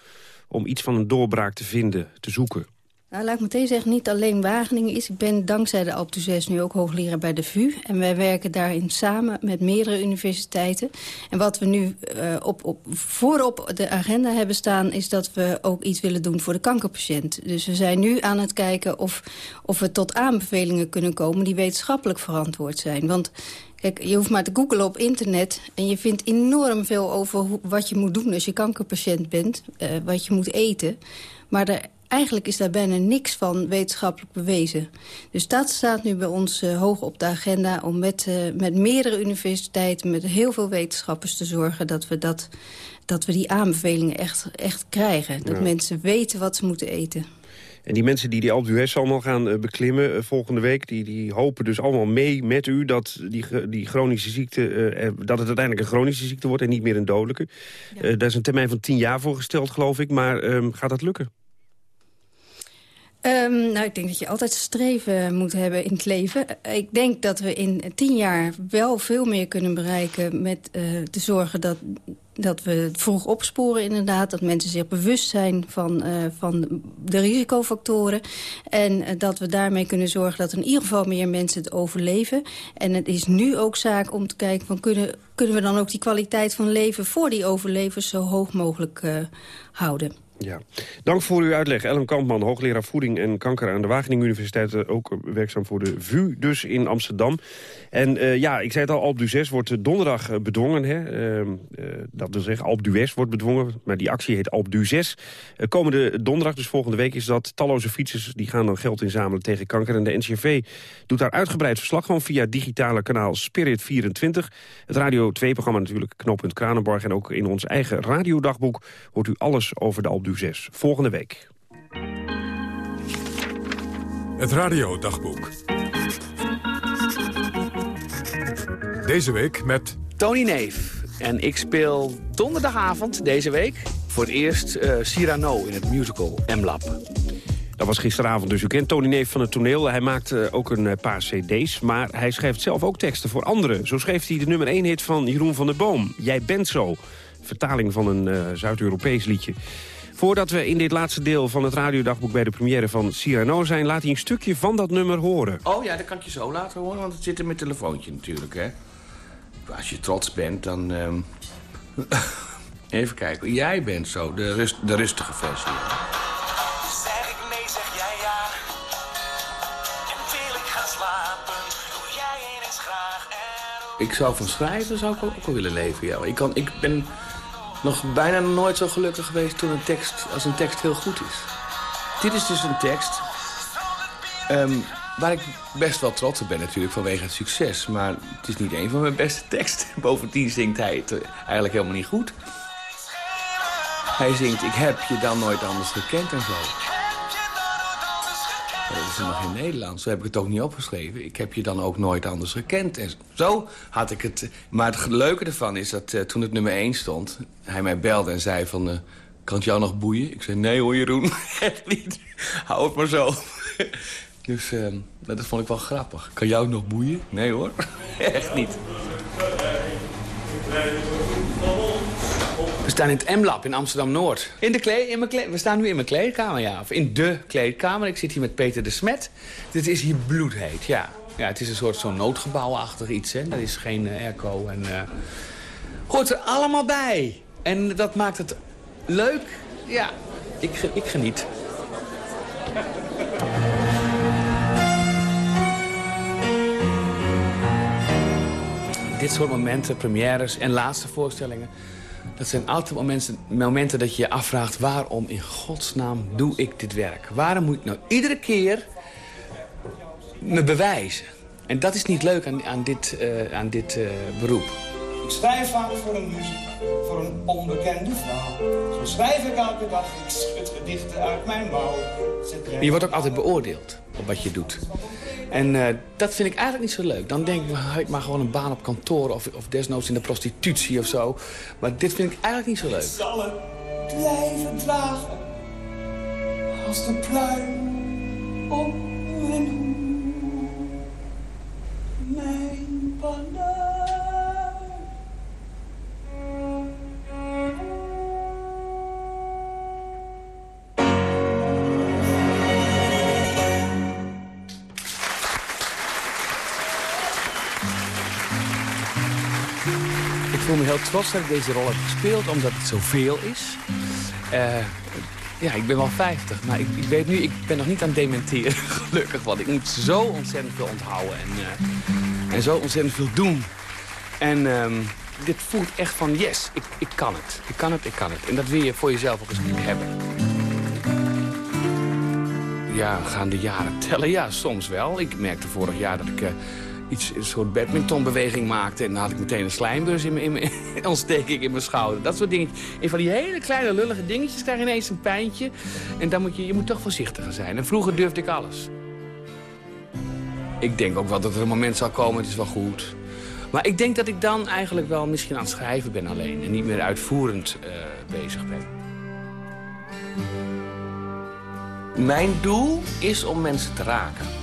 om iets van een doorbraak te vinden, te zoeken? Nou, laat ik meteen zeggen, niet alleen Wageningen is. Ik ben dankzij de Alpe 6 nu ook hoogleraar bij de VU. En wij werken daarin samen met meerdere universiteiten. En wat we nu uh, op, op, voorop de agenda hebben staan... is dat we ook iets willen doen voor de kankerpatiënt. Dus we zijn nu aan het kijken of, of we tot aanbevelingen kunnen komen... die wetenschappelijk verantwoord zijn. Want Kijk, je hoeft maar te googlen op internet... en je vindt enorm veel over wat je moet doen als je kankerpatiënt bent. Uh, wat je moet eten. Maar er eigenlijk is daar bijna niks van wetenschappelijk bewezen. Dus dat staat nu bij ons uh, hoog op de agenda... om met, uh, met meerdere universiteiten, met heel veel wetenschappers te zorgen... dat we, dat, dat we die aanbevelingen echt, echt krijgen. Dat ja. mensen weten wat ze moeten eten. En die mensen die die Alpe allemaal gaan uh, beklimmen volgende week... Die, die hopen dus allemaal mee met u dat die, die chronische ziekte... Uh, dat het uiteindelijk een chronische ziekte wordt en niet meer een dodelijke. Ja. daar is een termijn van tien jaar voor gesteld, geloof ik. Maar um, gaat dat lukken? Um, nou, ik denk dat je altijd streven moet hebben in het leven. Ik denk dat we in tien jaar wel veel meer kunnen bereiken... met uh, te zorgen dat, dat we het vroeg opsporen inderdaad. Dat mensen zich bewust zijn van, uh, van de risicofactoren. En uh, dat we daarmee kunnen zorgen dat in ieder geval meer mensen het overleven. En het is nu ook zaak om te kijken... Van kunnen, kunnen we dan ook die kwaliteit van leven voor die overlevers... zo hoog mogelijk houden. Ja. Dank voor uw uitleg. Ellen Kampman, hoogleraar voeding en kanker aan de Wageningen Universiteit. Ook werkzaam voor de VU, dus in Amsterdam. En uh, ja, ik zei het al, Alp d'Huez wordt donderdag bedwongen. Hè? Uh, dat wil zeggen, Alp d'Huez wordt bedwongen. Maar die actie heet Alp d'Huez. komende donderdag, dus volgende week, is dat talloze fietsers... die gaan dan geld inzamelen tegen kanker. En de NCRV doet daar uitgebreid verslag van via digitale kanaal Spirit24. Het Radio 2-programma natuurlijk, Knooppunt Kranenborg. En ook in ons eigen radiodagboek hoort u alles over de Alp 6. Volgende week. Het radiodagboek. Deze week met... Tony Neef. En ik speel donderdagavond deze week voor het eerst uh, Cyrano in het musical M-Lab. Dat was gisteravond dus. U kent Tony Neef van het toneel. Hij maakt uh, ook een uh, paar cd's, maar hij schrijft zelf ook teksten voor anderen. Zo schreef hij de nummer 1 hit van Jeroen van der Boom. Jij bent zo. Vertaling van een uh, Zuid-Europees liedje. Voordat we in dit laatste deel van het radiodagboek bij de première van Cyrano zijn... laat hij een stukje van dat nummer horen. Oh ja, dat kan ik je zo laten horen, want het zit in mijn telefoontje natuurlijk, hè. Als je trots bent, dan... Um... Even kijken. Jij bent zo, de, rust, de rustige versie. Zeg ik nee, zeg jij ja. En wil ik gaan slapen, doe jij eens graag Ik zou van schrijven zou ik ook wel willen leven, ja. Ik, kan, ik ben nog bijna nooit zo gelukkig geweest toen een tekst, als een tekst heel goed is. Dit is dus een tekst um, waar ik best wel trots op ben natuurlijk vanwege het succes. Maar het is niet een van mijn beste teksten. Bovendien zingt hij het eigenlijk helemaal niet goed. Hij zingt, ik heb je dan nooit anders gekend en zo. Dat is nog in Nederlands. Zo heb ik het ook niet opgeschreven. Ik heb je dan ook nooit anders gekend. En zo had ik het. Maar het leuke ervan is dat uh, toen het nummer 1 stond... hij mij belde en zei van... Uh, kan het jou nog boeien? Ik zei, nee hoor Jeroen, echt niet. Hou het maar zo. dus uh, dat vond ik wel grappig. Kan jou nog boeien? Nee hoor, echt niet. Staan in het M-lab in Amsterdam-Noord. In de kleed, in mijn we staan nu in mijn kleedkamer, ja. Of in de kleedkamer. Ik zit hier met Peter de Smet. Dit is hier bloedheet, ja. Ja, het is een soort zo'n noodgebouwachtig iets, hè. Er is geen uh, airco en... Uh, er allemaal bij. En dat maakt het leuk. Ja, ik, ik geniet. Dit soort momenten, premières en laatste voorstellingen... Dat zijn altijd momenten, momenten dat je je afvraagt... waarom in godsnaam doe ik dit werk? Waarom moet ik nou iedere keer me bewijzen? En dat is niet leuk aan, aan dit, uh, aan dit uh, beroep. Ik schrijf vaak voor een muziek, voor een onbekende vrouw. Zo schrijf ik elke dag, ik schud gedichten uit mijn mouw. Je wordt ook altijd beoordeeld op wat je doet. En uh, dat vind ik eigenlijk niet zo leuk. Dan denk ik, ik maar gewoon een baan op kantoor of, of desnoods in de prostitutie of zo. Maar dit vind ik eigenlijk niet zo leuk. Ik zal het blijven dragen als de pluim op mijn trots dat ik deze rol heb gespeeld, omdat het zoveel is. Uh, ja, ik ben wel 50, maar ik, ik, weet nu, ik ben nog niet aan het dementeren, gelukkig. Want ik moet zo ontzettend veel onthouden en, uh, en zo ontzettend veel doen. En uh, dit voelt echt van, yes, ik, ik kan het. Ik kan het, ik kan het. En dat wil je voor jezelf ook eens hebben. Ja, gaan de jaren tellen? Ja, soms wel. Ik merkte vorig jaar dat ik... Uh, iets, een soort badmintonbeweging maakte. En dan had ik meteen een slijmbus in in mijn ontsteking in mijn schouder. Dat soort dingen. En van die hele kleine lullige dingetjes krijg je ineens een pijntje. En dan moet je, je moet toch voorzichtiger zijn. En vroeger durfde ik alles. Ik denk ook wel dat er een moment zal komen, het is wel goed. Maar ik denk dat ik dan eigenlijk wel misschien aan het schrijven ben alleen. En niet meer uitvoerend uh, bezig ben. Mijn doel is om mensen te raken.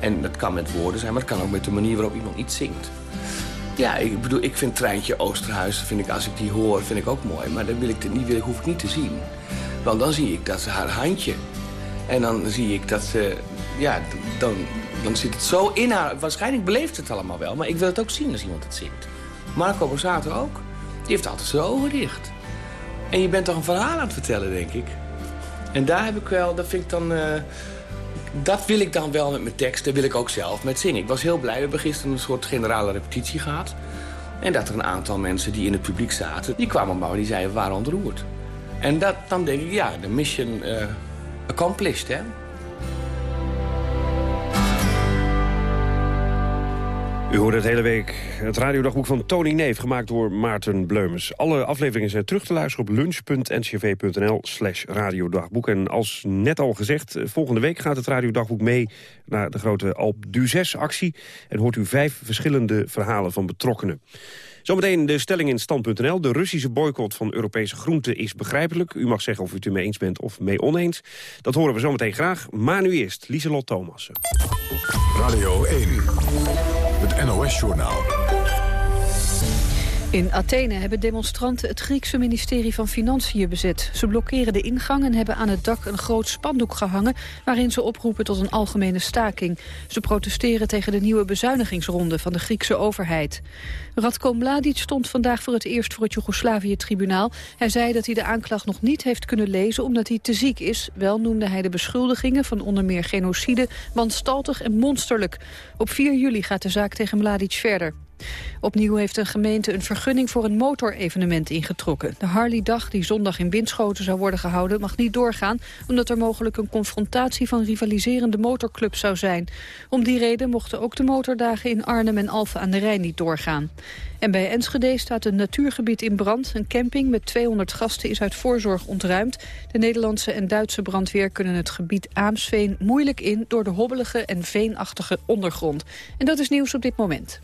En dat kan met woorden zijn, maar het kan ook met de manier waarop iemand iets zingt. Ja, ik bedoel, ik vind Treintje Oosterhuis, vind ik, als ik die hoor, vind ik ook mooi. Maar dat wil ik, niet, wil, hoef ik niet te zien. Want dan zie ik dat ze haar handje. En dan zie ik dat ze, ja, dan, dan zit het zo in haar. Waarschijnlijk beleeft het allemaal wel, maar ik wil het ook zien als iemand het zingt. Marco Borsato ook. Die heeft altijd zijn ogen dicht. En je bent toch een verhaal aan het vertellen, denk ik. En daar heb ik wel, dat vind ik dan... Uh, dat wil ik dan wel met mijn tekst. Dat wil ik ook zelf met zingen. Ik was heel blij. We hebben gisteren een soort generale repetitie gehad. En dat er een aantal mensen die in het publiek zaten... die kwamen maar die zeiden, we waren ontroerd. En dat, dan denk ik, ja, de mission uh, accomplished, hè. U hoort het hele week het radiodagboek van Tony Neef, gemaakt door Maarten Bleumens. Alle afleveringen zijn terug te luisteren op lunch.ncv.nl slash radiodagboek. En als net al gezegd, eh, volgende week gaat het radiodagboek mee naar de grote Alp d'Huez-actie. En hoort u vijf verschillende verhalen van betrokkenen. Zometeen de stelling in stand.nl. De Russische boycott van Europese groenten is begrijpelijk. U mag zeggen of u het ermee eens bent of mee oneens. Dat horen we zometeen graag. Maar nu eerst Lieselot Thomassen. Radio 1. Het NOS-journaal. In Athene hebben demonstranten het Griekse ministerie van Financiën bezet. Ze blokkeren de ingang en hebben aan het dak een groot spandoek gehangen... waarin ze oproepen tot een algemene staking. Ze protesteren tegen de nieuwe bezuinigingsronde van de Griekse overheid. Radko Mladic stond vandaag voor het eerst voor het Joegoslavië-tribunaal. Hij zei dat hij de aanklacht nog niet heeft kunnen lezen omdat hij te ziek is. Wel noemde hij de beschuldigingen van onder meer genocide, wanstaltig en monsterlijk. Op 4 juli gaat de zaak tegen Mladic verder. Opnieuw heeft een gemeente een vergunning voor een motorevenement ingetrokken. De Harley-dag die zondag in Winschoten zou worden gehouden mag niet doorgaan... omdat er mogelijk een confrontatie van rivaliserende motorclubs zou zijn. Om die reden mochten ook de motordagen in Arnhem en Alphen aan de Rijn niet doorgaan. En bij Enschede staat een natuurgebied in brand. Een camping met 200 gasten is uit voorzorg ontruimd. De Nederlandse en Duitse brandweer kunnen het gebied Aamsveen moeilijk in... door de hobbelige en veenachtige ondergrond. En dat is nieuws op dit moment.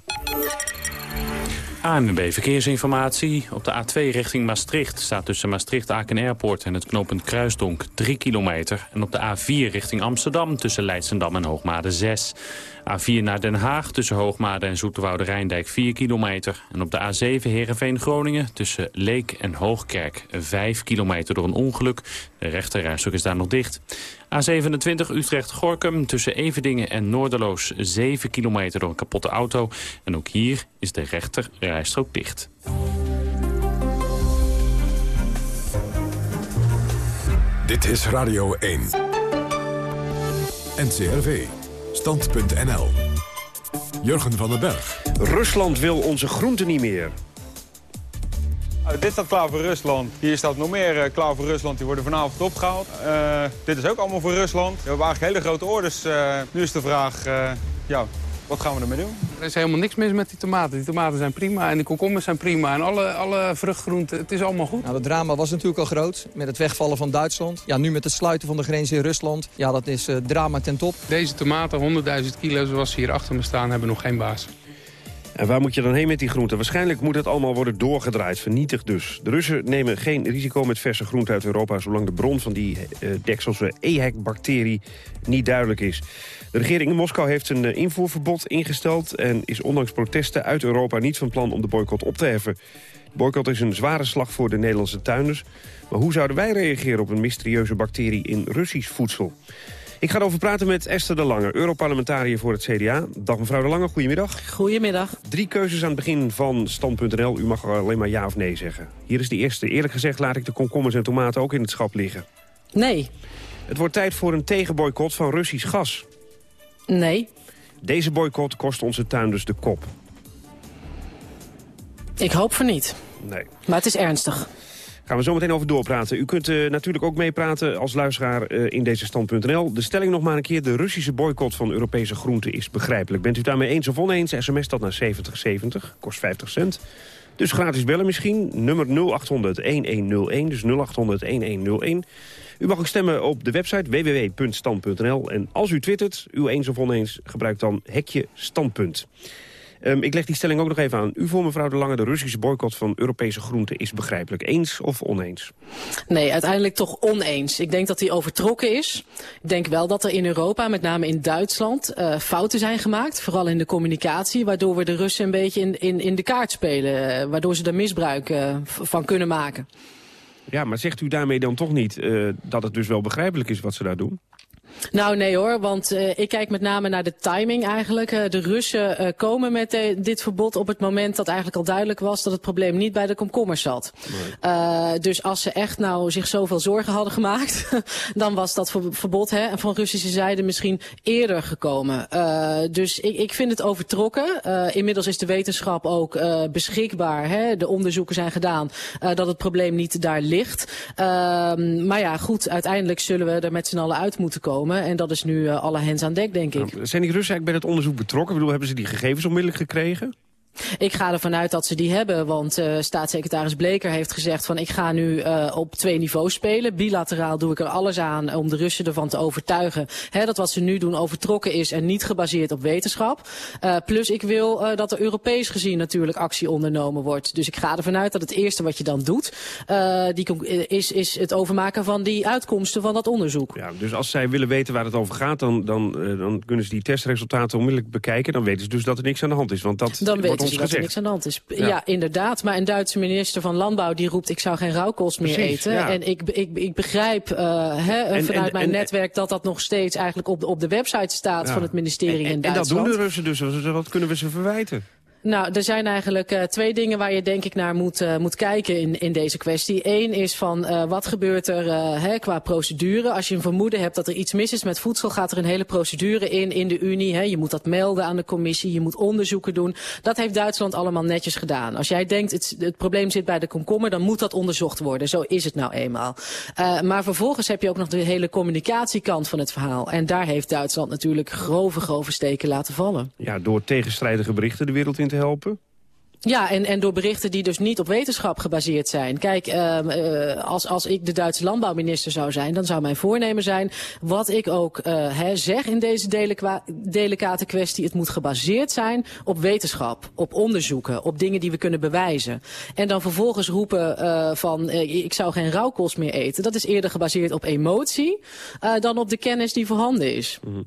ANWB Verkeersinformatie. Op de A2 richting Maastricht staat tussen Maastricht-Aken Airport en het knooppunt Kruisdonk 3 kilometer. En op de A4 richting Amsterdam tussen Leidsendam en Hoogmade 6. A4 naar Den Haag tussen Hoogmade en Zoeterwoude Rijndijk 4 kilometer. En op de A7 Heerenveen-Groningen tussen Leek en Hoogkerk 5 kilometer door een ongeluk. De rechterrijstok is daar nog dicht. A27 Utrecht-Gorkum tussen Everdingen en Noorderloos 7 kilometer door een kapotte auto. En ook hier is de rechterrijstrook dicht. Dit is Radio 1. NCRV. Stand.nl. Jurgen van den Berg. Rusland wil onze groenten niet meer. Uh, dit staat klaar voor Rusland. Hier staat nog meer uh, klaar voor Rusland. Die worden vanavond opgehaald. Uh, dit is ook allemaal voor Rusland. We hebben eigenlijk hele grote orders. nu is de vraag, ja, wat gaan we ermee doen? Er is helemaal niks mis met die tomaten. Die tomaten zijn prima en de komkommers zijn prima. En alle, alle vruchtgroenten, het is allemaal goed. Nou, het drama was natuurlijk al groot met het wegvallen van Duitsland. Ja, nu met het sluiten van de grens in Rusland. Ja, dat is uh, drama ten top. Deze tomaten, 100.000 kilo zoals ze hier achter me staan, hebben nog geen baas. En waar moet je dan heen met die groenten? Waarschijnlijk moet het allemaal worden doorgedraaid, vernietigd dus. De Russen nemen geen risico met verse groenten uit Europa... zolang de bron van die uh, dekselse EHEC-bacterie niet duidelijk is. De regering in Moskou heeft een uh, invoerverbod ingesteld... en is ondanks protesten uit Europa niet van plan om de boycott op te heffen. De boycott is een zware slag voor de Nederlandse tuinders. Maar hoe zouden wij reageren op een mysterieuze bacterie in Russisch voedsel? Ik ga erover praten met Esther de Lange, Europarlementariër voor het CDA. Dag mevrouw de Lange, goedemiddag. Goedemiddag. Drie keuzes aan het begin van stand.nl. U mag alleen maar ja of nee zeggen. Hier is de eerste. Eerlijk gezegd laat ik de komkommers en tomaten ook in het schap liggen. Nee. Het wordt tijd voor een tegenboycott van Russisch gas. Nee. Deze boycott kost onze tuinders de kop. Ik hoop voor niet. Nee. Maar het is ernstig. Gaan we zo meteen over doorpraten. U kunt uh, natuurlijk ook meepraten als luisteraar uh, in deze stand.nl. De stelling nog maar een keer. De Russische boycott van Europese groenten is begrijpelijk. Bent u daarmee eens of oneens? SMS dat naar 7070. Kost 50 cent. Dus gratis bellen misschien. Nummer 0800-1101. Dus 0800-1101. U mag ook stemmen op de website www.stand.nl. En als u twittert, uw eens of oneens, gebruik dan hekje standpunt. Um, ik leg die stelling ook nog even aan. U voor mevrouw De Lange, de Russische boycott van Europese groenten is begrijpelijk. Eens of oneens? Nee, uiteindelijk toch oneens. Ik denk dat die overtrokken is. Ik denk wel dat er in Europa, met name in Duitsland, uh, fouten zijn gemaakt. Vooral in de communicatie, waardoor we de Russen een beetje in, in, in de kaart spelen. Uh, waardoor ze er misbruik uh, van kunnen maken. Ja, maar zegt u daarmee dan toch niet uh, dat het dus wel begrijpelijk is wat ze daar doen? Nou nee hoor, want uh, ik kijk met name naar de timing eigenlijk. Uh, de Russen uh, komen met de, dit verbod op het moment dat eigenlijk al duidelijk was dat het probleem niet bij de komkommers zat. Nee. dus als ze echt nou zich zoveel zorgen hadden gemaakt, dan was dat verbod hè, van Russische zijde misschien eerder gekomen. dus ik, ik vind het overtrokken. inmiddels is de wetenschap ook beschikbaar. Hè, de onderzoeken zijn gedaan dat het probleem niet daar ligt. Ehm, maar ja goed, uiteindelijk zullen we er met z'n allen uit moeten komen. En dat is nu alle hens aan dek, denk ik. Nou, zijn die Russen eigenlijk bij het onderzoek betrokken? Ik bedoel, hebben ze die gegevens onmiddellijk gekregen? Ik ga ervan uit dat ze die hebben, want uh, staatssecretaris Bleker heeft gezegd van ik ga nu uh, op twee niveaus spelen. Bilateraal doe ik er alles aan om de Russen ervan te overtuigen hè, dat wat ze nu doen overtrokken is en niet gebaseerd op wetenschap. Uh, plus ik wil dat er Europees gezien natuurlijk actie ondernomen wordt. Dus ik ga ervan uit dat het eerste wat je dan doet die, is, is het overmaken van die uitkomsten van dat onderzoek. Ja, dus als zij willen weten waar het over gaat, dan, dan, dan kunnen ze die testresultaten onmiddellijk bekijken. Dan weten ze dus dat er niks aan de hand is. Want dat dan wordt dat er niks aan de hand is. Ja. inderdaad. Maar een Duitse minister van Landbouw die roept... ik zou geen rauwkost meer eten. En ik, ik, ik begrijp uh, hè, vanuit mijn netwerk dat dat nog steeds eigenlijk op de, op de website staat... van het ministerie in Duitsland. En dat doen de Russen dus. Wat kunnen we ze verwijten? Nou, er zijn eigenlijk uh, twee dingen waar je denk ik naar moet, uh, moet kijken in, in deze kwestie. Eén is van uh, wat gebeurt er hè, qua procedure. Als je een vermoeden hebt dat er iets mis is met voedsel, gaat er een hele procedure in in de Unie. Hè. Je moet dat melden aan de commissie, je moet onderzoeken doen. Dat heeft Duitsland allemaal netjes gedaan. Als jij denkt het, het probleem zit bij de komkommer, dan moet dat onderzocht worden. Zo is het nou eenmaal. maar vervolgens heb je ook nog de hele communicatiekant van het verhaal. En daar heeft Duitsland natuurlijk grove, grove steken laten vallen. Ja, door tegenstrijdige berichten de wereld in te helpen? Ja, en, en door berichten die dus niet op wetenschap gebaseerd zijn. Kijk, uh, als, als ik de Duitse landbouwminister zou zijn, dan zou mijn voornemen zijn, wat ik ook uh, zeg in deze delicate kwestie, het moet gebaseerd zijn op wetenschap, op onderzoeken, op dingen die we kunnen bewijzen. En dan vervolgens roepen uh, van, ik zou geen rauwkost meer eten. Dat is eerder gebaseerd op emotie dan op de kennis die voorhanden is. Mm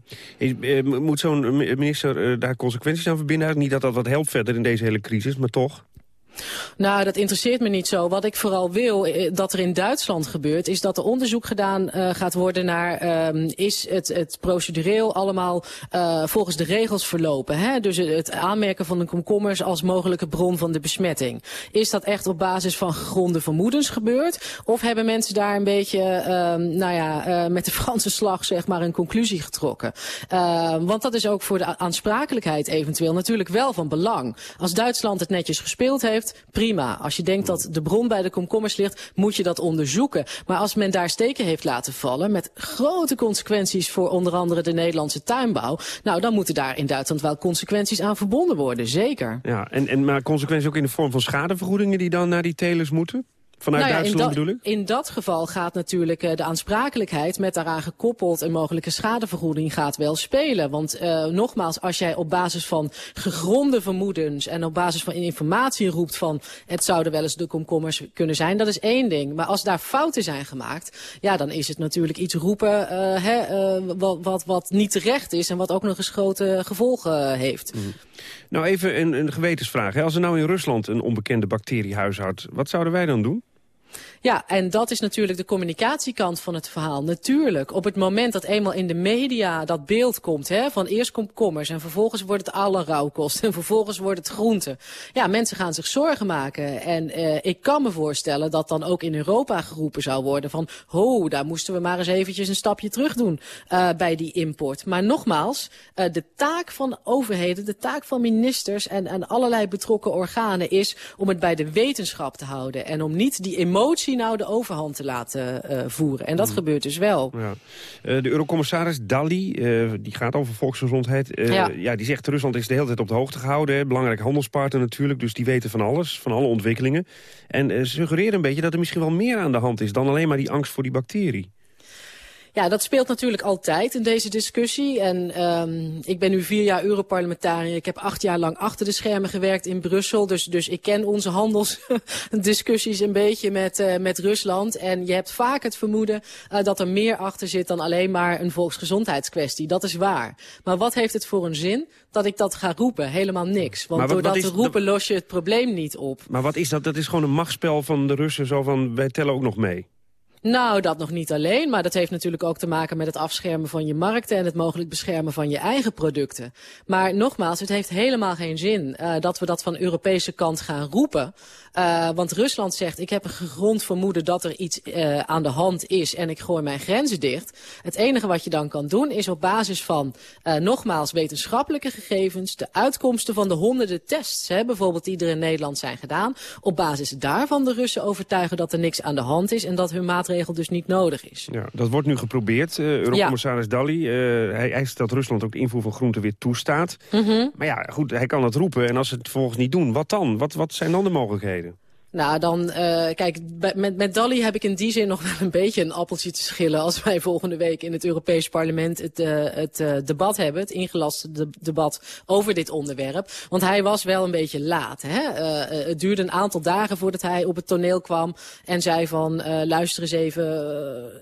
Moet zo'n minister daar consequenties aan verbinden? Niet dat dat wat helpt verder in deze hele crisis, maar toch? Nou, dat interesseert me niet zo. Wat ik vooral wil eh, dat er in Duitsland gebeurt... is dat er onderzoek gedaan uh, gaat worden naar... Um, is het, het procedureel allemaal uh, volgens de regels verlopen. Hè? Dus het aanmerken van de komkommers als mogelijke bron van de besmetting. Is dat echt op basis van gegronde vermoedens gebeurd? Of hebben mensen daar een beetje, um, nou ja, met de Franse slag zeg maar een conclusie getrokken? Uh, want dat is ook voor de aansprakelijkheid eventueel natuurlijk wel van belang. Als Duitsland het netjes gespeeld heeft prima. Als je denkt dat de bron bij de komkommers ligt, moet je dat onderzoeken. Maar als men daar steken heeft laten vallen, met grote consequenties voor onder andere de Nederlandse tuinbouw, nou dan moeten daar in Duitsland wel consequenties aan verbonden worden, zeker. Ja, en, en maar consequenties ook in de vorm van schadevergoedingen die dan naar die telers moeten? Vanuit nou ja, Duitsland bedoel ik? In dat geval gaat natuurlijk uh, de aansprakelijkheid met daaraan gekoppeld een mogelijke schadevergoeding gaat wel spelen. Want uh, nogmaals, als jij op basis van gegronde vermoedens en op basis van informatie roept van het zouden wel eens de komkommers kunnen zijn, dat is één ding. Maar als daar fouten zijn gemaakt, ja, dan is het natuurlijk iets roepen uh, hè, wat, wat, wat niet terecht is en wat ook nog eens grote gevolgen heeft. Mm. Nou, even een, een gewetensvraag. Hè. Als er nou in Rusland een onbekende bacterie huishoudt, wat zouden wij dan doen? Ja, en dat is natuurlijk de communicatiekant van het verhaal. Natuurlijk, op het moment dat eenmaal in de media dat beeld komt... Hè, van eerst komt kommers en vervolgens wordt het alle rauwkost... en vervolgens wordt het groente. Ja, mensen gaan zich zorgen maken. En uh, ik kan me voorstellen dat dan ook in Europa geroepen zou worden... van, ho, daar moesten we maar eens eventjes een stapje terug doen uh, bij die import. Maar nogmaals, uh, de taak van overheden, de taak van ministers... En, en allerlei betrokken organen is om het bij de wetenschap te houden... en om niet die emotie nou de overhand te laten uh, voeren. En dat mm. gebeurt dus wel. Ja. Uh, de eurocommissaris Dalli, uh, die gaat over volksgezondheid. Ja. ja. die zegt Rusland is de hele tijd op de hoogte gehouden. Hè. Belangrijk handelspartner natuurlijk, dus die weten van alles, van alle ontwikkelingen. En suggereren een beetje dat er misschien wel meer aan de hand is... dan alleen maar die angst voor die bacterie. Ja, dat speelt natuurlijk altijd in deze discussie. En um, ik ben nu vier jaar Europarlementariër. Ik heb acht jaar lang achter de schermen gewerkt in Brussel. Dus, dus ik ken onze handelsdiscussies een beetje met, uh, met Rusland. En je hebt vaak het vermoeden uh, dat er meer achter zit dan alleen maar een volksgezondheidskwestie. Dat is waar. Maar wat heeft het voor een zin dat ik dat ga roepen? Helemaal niks. Want wat, door dat te roepen los je het probleem niet op. Maar wat is dat? Dat is gewoon een machtsspel van de Russen. Zo van, wij tellen ook nog mee. Nou, dat nog niet alleen, maar dat heeft natuurlijk ook te maken met het afschermen van je markten en het mogelijk beschermen van je eigen producten. Maar nogmaals, het heeft helemaal geen zin uh, dat we dat van Europese kant gaan roepen. Uh, want Rusland zegt, ik heb een gegrond vermoeden dat er iets uh, aan de hand is en ik gooi mijn grenzen dicht. Het enige wat je dan kan doen is op basis van, nogmaals, wetenschappelijke gegevens, de uitkomsten van de honderden tests, hè, bijvoorbeeld die er in Nederland zijn gedaan, op basis daarvan de Russen overtuigen dat er niks aan de hand is en dat hun maatregelen maatregel dus niet nodig is. Ja, dat wordt nu geprobeerd. Uh, Eurocommissaris ja. Dalli, uh, hij eist dat Rusland ook de invoer van groenten weer toestaat. Mhm. Maar ja, goed, hij kan dat roepen. En als ze het vervolgens niet doen, wat dan? Wat, wat zijn dan de mogelijkheden? Nou, dan, uh, kijk, met, met Dali heb ik in die zin nog wel een beetje een appeltje te schillen... als wij volgende week in het Europees Parlement het, uh, het uh, debat hebben... het ingelaste de, debat over dit onderwerp. Want hij was wel een beetje laat. Hè? het duurde een aantal dagen voordat hij op het toneel kwam... en zei van, luister eens even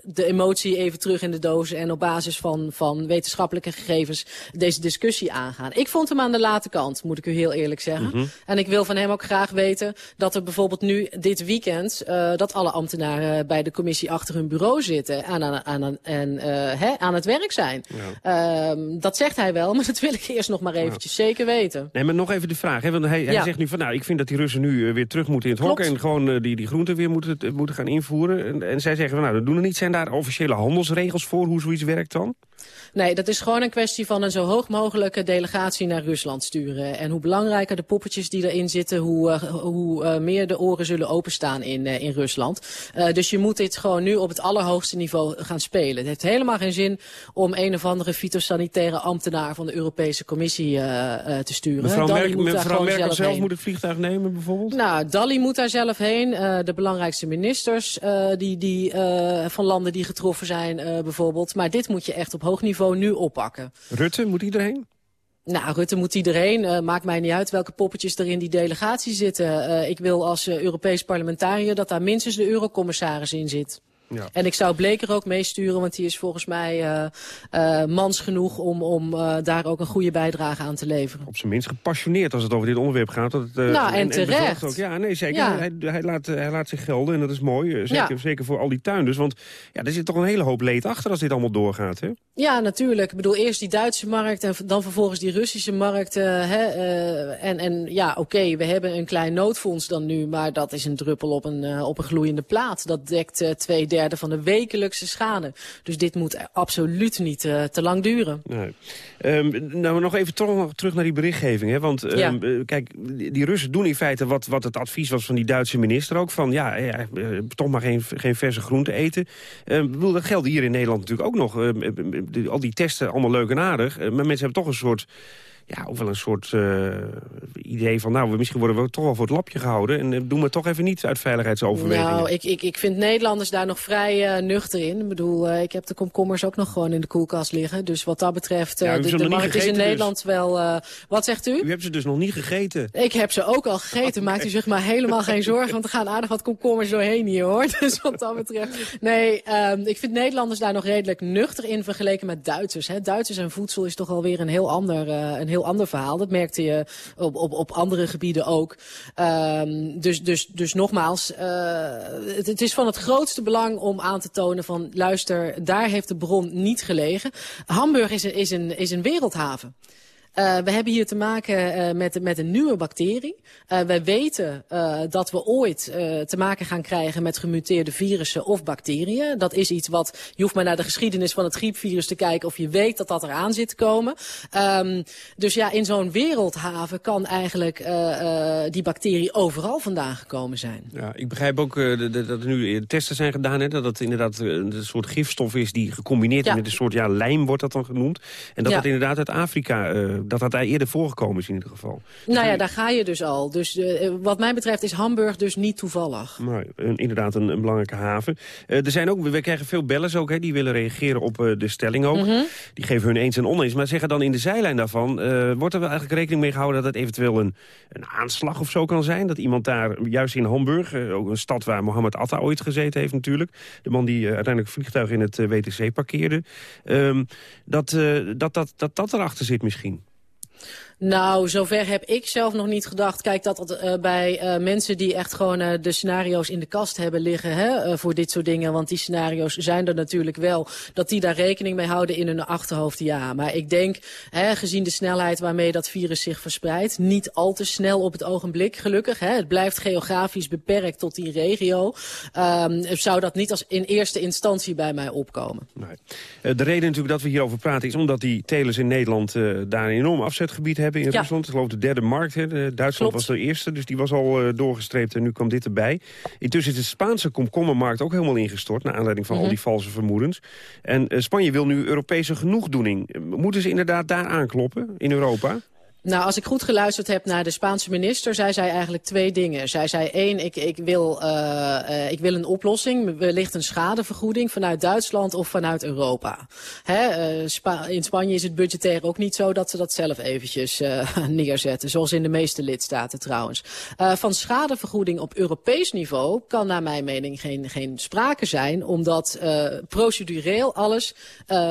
de emotie even terug in de doos... en op basis van, van wetenschappelijke gegevens deze discussie aangaan. Ik vond hem aan de late kant, moet ik u heel eerlijk zeggen. Mhm. En ik wil van hem ook graag weten dat er bijvoorbeeld nu dit weekend uh, dat alle ambtenaren bij de commissie achter hun bureau zitten en aan, aan, en, uh, hè, aan het werk zijn. Ja. Uh, dat zegt hij wel, maar dat wil ik eerst nog maar eventjes ja. zeker weten. Nee, maar nog even de vraag. Hè, want hij, hij Ja. zegt nu van nou, ik vind dat die Russen nu eh, weer terug moeten in het Klopt. hok... en gewoon eh, die, die groenten weer moeten, eh, moeten gaan invoeren. En, en zij zeggen van nou, dat doen we niet. Zijn daar officiële handelsregels voor hoe zoiets werkt dan? Nee, dat is gewoon een kwestie van een zo hoog mogelijke delegatie naar Rusland sturen. En hoe belangrijker de poppetjes die erin zitten, hoe, uh, hoe uh, meer de oren zullen openstaan in, uh, in Rusland. Dus je moet dit gewoon nu op het allerhoogste niveau gaan spelen. Het heeft helemaal geen zin om een of andere fytosanitaire ambtenaar van de Europese Commissie te sturen. Mevrouw, Merkel, moet mevrouw Merkel zelf zelf moet het vliegtuig nemen bijvoorbeeld? Nou, Dalli moet daar zelf heen. De belangrijkste ministers die, die, van landen die getroffen zijn bijvoorbeeld. Maar dit moet je echt op hoog niveau nu oppakken. Rutte, moet iedereen? Nou, Rutte moet iedereen. Uh, maakt mij niet uit welke poppetjes er in die delegatie zitten. Uh, ik wil als uh, Europees parlementariër dat daar minstens de eurocommissaris in zit. Ja. En ik zou Bleker ook meesturen, want die is volgens mij uh, uh, mans genoeg om, om uh, daar ook een goede bijdrage aan te leveren. Op zijn minst gepassioneerd als het over dit onderwerp gaat. Dat het, Nou, en terecht. ook. Ja, nee, zeker. Ja. Hij, hij, laat, hij laat zich gelden en dat is mooi. Zeker, Ja. zeker voor al die tuinders. Want ja, er zit toch een hele hoop leed achter als dit allemaal doorgaat. Hè? Ja, natuurlijk. Ik bedoel, eerst die Duitse markt en dan vervolgens die Russische markt. Hè, en, en ja, oké, okay, we hebben een klein noodfonds dan nu, maar dat is een druppel op een, op een gloeiende plaat. Dat dekt twee derde van de wekelijkse schade. Dus dit moet absoluut niet uh, te lang duren. Nee. Um, nou, nog even toch terug naar die berichtgeving. Hè? Want um, Ja. uh, kijk, die, Russen doen in feite wat, wat het advies was van die Duitse minister ook. Van ja, ja uh, toch maar geen, geen verse groenten eten. Uh, bedoel, dat geldt hier in Nederland natuurlijk ook nog. De, al die testen, allemaal leuk en aardig. Maar mensen hebben toch een soort ja, ook wel een soort uh, idee van... nou, misschien worden we toch wel voor het lapje gehouden... en uh, doen we toch even niet uit veiligheidsoverwegingen. Nou, ik, ik, ik vind Nederlanders daar nog vrij uh, nuchter in. Ik bedoel, uh, ik heb de komkommers ook nog gewoon in de koelkast liggen. Dus wat dat betreft, uh, Ja, de, markt is in dus. Nederland wel... Wat zegt u? U hebt ze dus nog niet gegeten. Ik heb ze ook al gegeten. Maakt u zich maar helemaal geen zorgen, want er gaan aardig wat komkommers doorheen hier, hoor. Dus wat dat betreft... Nee, um, ik vind Nederlanders daar nog redelijk nuchter in vergeleken met Duitsers. Hè. Duitsers en voedsel is toch alweer een heel ander, een heel ander verhaal. Dat merkte je op, op, op andere gebieden ook. Um, dus, dus, dus nogmaals, het, het is van het grootste belang om aan te tonen van... luister, daar heeft de bron niet gelegen. Hamburg is een, is een, is een wereldhaven. Uh, we hebben hier te maken uh, met, met een nieuwe bacterie. Uh, wij weten dat we ooit te maken gaan krijgen met gemuteerde virussen of bacteriën. Dat is iets wat, je hoeft maar naar de geschiedenis van het griepvirus te kijken of je weet dat dat eraan zit te komen. Um, dus ja, in zo'n wereldhaven kan eigenlijk die bacterie overal vandaan gekomen zijn. Ja, ik begrijp ook dat er nu testen zijn gedaan. Hè, dat het inderdaad een soort gifstof is die gecombineerd Ja. met een soort ja, lijm wordt dat dan genoemd. En dat Ja. het inderdaad uit Afrika, dat dat daar eerder voorgekomen is in ieder geval. Nou ja, daar ga je dus al. Dus uh, wat mij betreft is Hamburg dus niet toevallig. Maar een, inderdaad een, een belangrijke haven. Uh, er zijn ook, we krijgen veel bellers ook, hè, die willen reageren op uh, de stelling ook. Mm -hmm. Die geven hun eens en oneens. Maar zeggen dan in de zijlijn daarvan, wordt er wel eigenlijk rekening mee gehouden dat het eventueel een, een aanslag of zo kan zijn? Dat iemand daar, juist in Hamburg, ook een stad waar Mohammed Atta ooit gezeten heeft natuurlijk. De man die uiteindelijk vliegtuig in het WTC parkeerde. Um, dat, dat, dat, dat dat erachter zit misschien. Nou, zover heb ik zelf nog niet gedacht. Kijk, dat dat uh, bij uh, mensen die echt gewoon uh, de scenario's in de kast hebben liggen hè, voor dit soort dingen. Want die scenario's zijn er natuurlijk wel. Dat die daar rekening mee houden in hun achterhoofd, ja. Maar ik denk, hè, gezien de snelheid waarmee dat virus zich verspreidt, niet al te snel op het ogenblik, gelukkig. Hè. Het blijft geografisch beperkt tot die regio. Um, zou dat niet als in eerste instantie bij mij opkomen. Nee. de reden natuurlijk dat we hierover praten is omdat die telers in Nederland daar een enorm afzet internetgebied hebben in Ja. Rusland. Ik geloof de derde markt. Hè. De- Duitsland Klopt. was de eerste, dus die was al eh, doorgestreept en nu kwam dit erbij. Intussen is de Spaanse komkommermarkt ook helemaal ingestort... naar aanleiding van al Mhm. die valse vermoedens. En eh, Spanje wil nu Europese genoegdoening. Moeten ze inderdaad daar aankloppen in Europa? Nou, als ik goed geluisterd heb naar de Spaanse minister... zij zei eigenlijk twee dingen. Zij zei één, ik, ik, wil, eh, eh, ik wil een oplossing. Wellicht een schadevergoeding vanuit Duitsland of vanuit Europa. Hè, eh, in Spanje is het budgetair ook niet zo dat ze dat zelf eventjes neerzetten. Zoals in de meeste lidstaten trouwens. Van schadevergoeding op Europees niveau kan naar mijn mening geen, geen sprake zijn. Omdat procedureel alles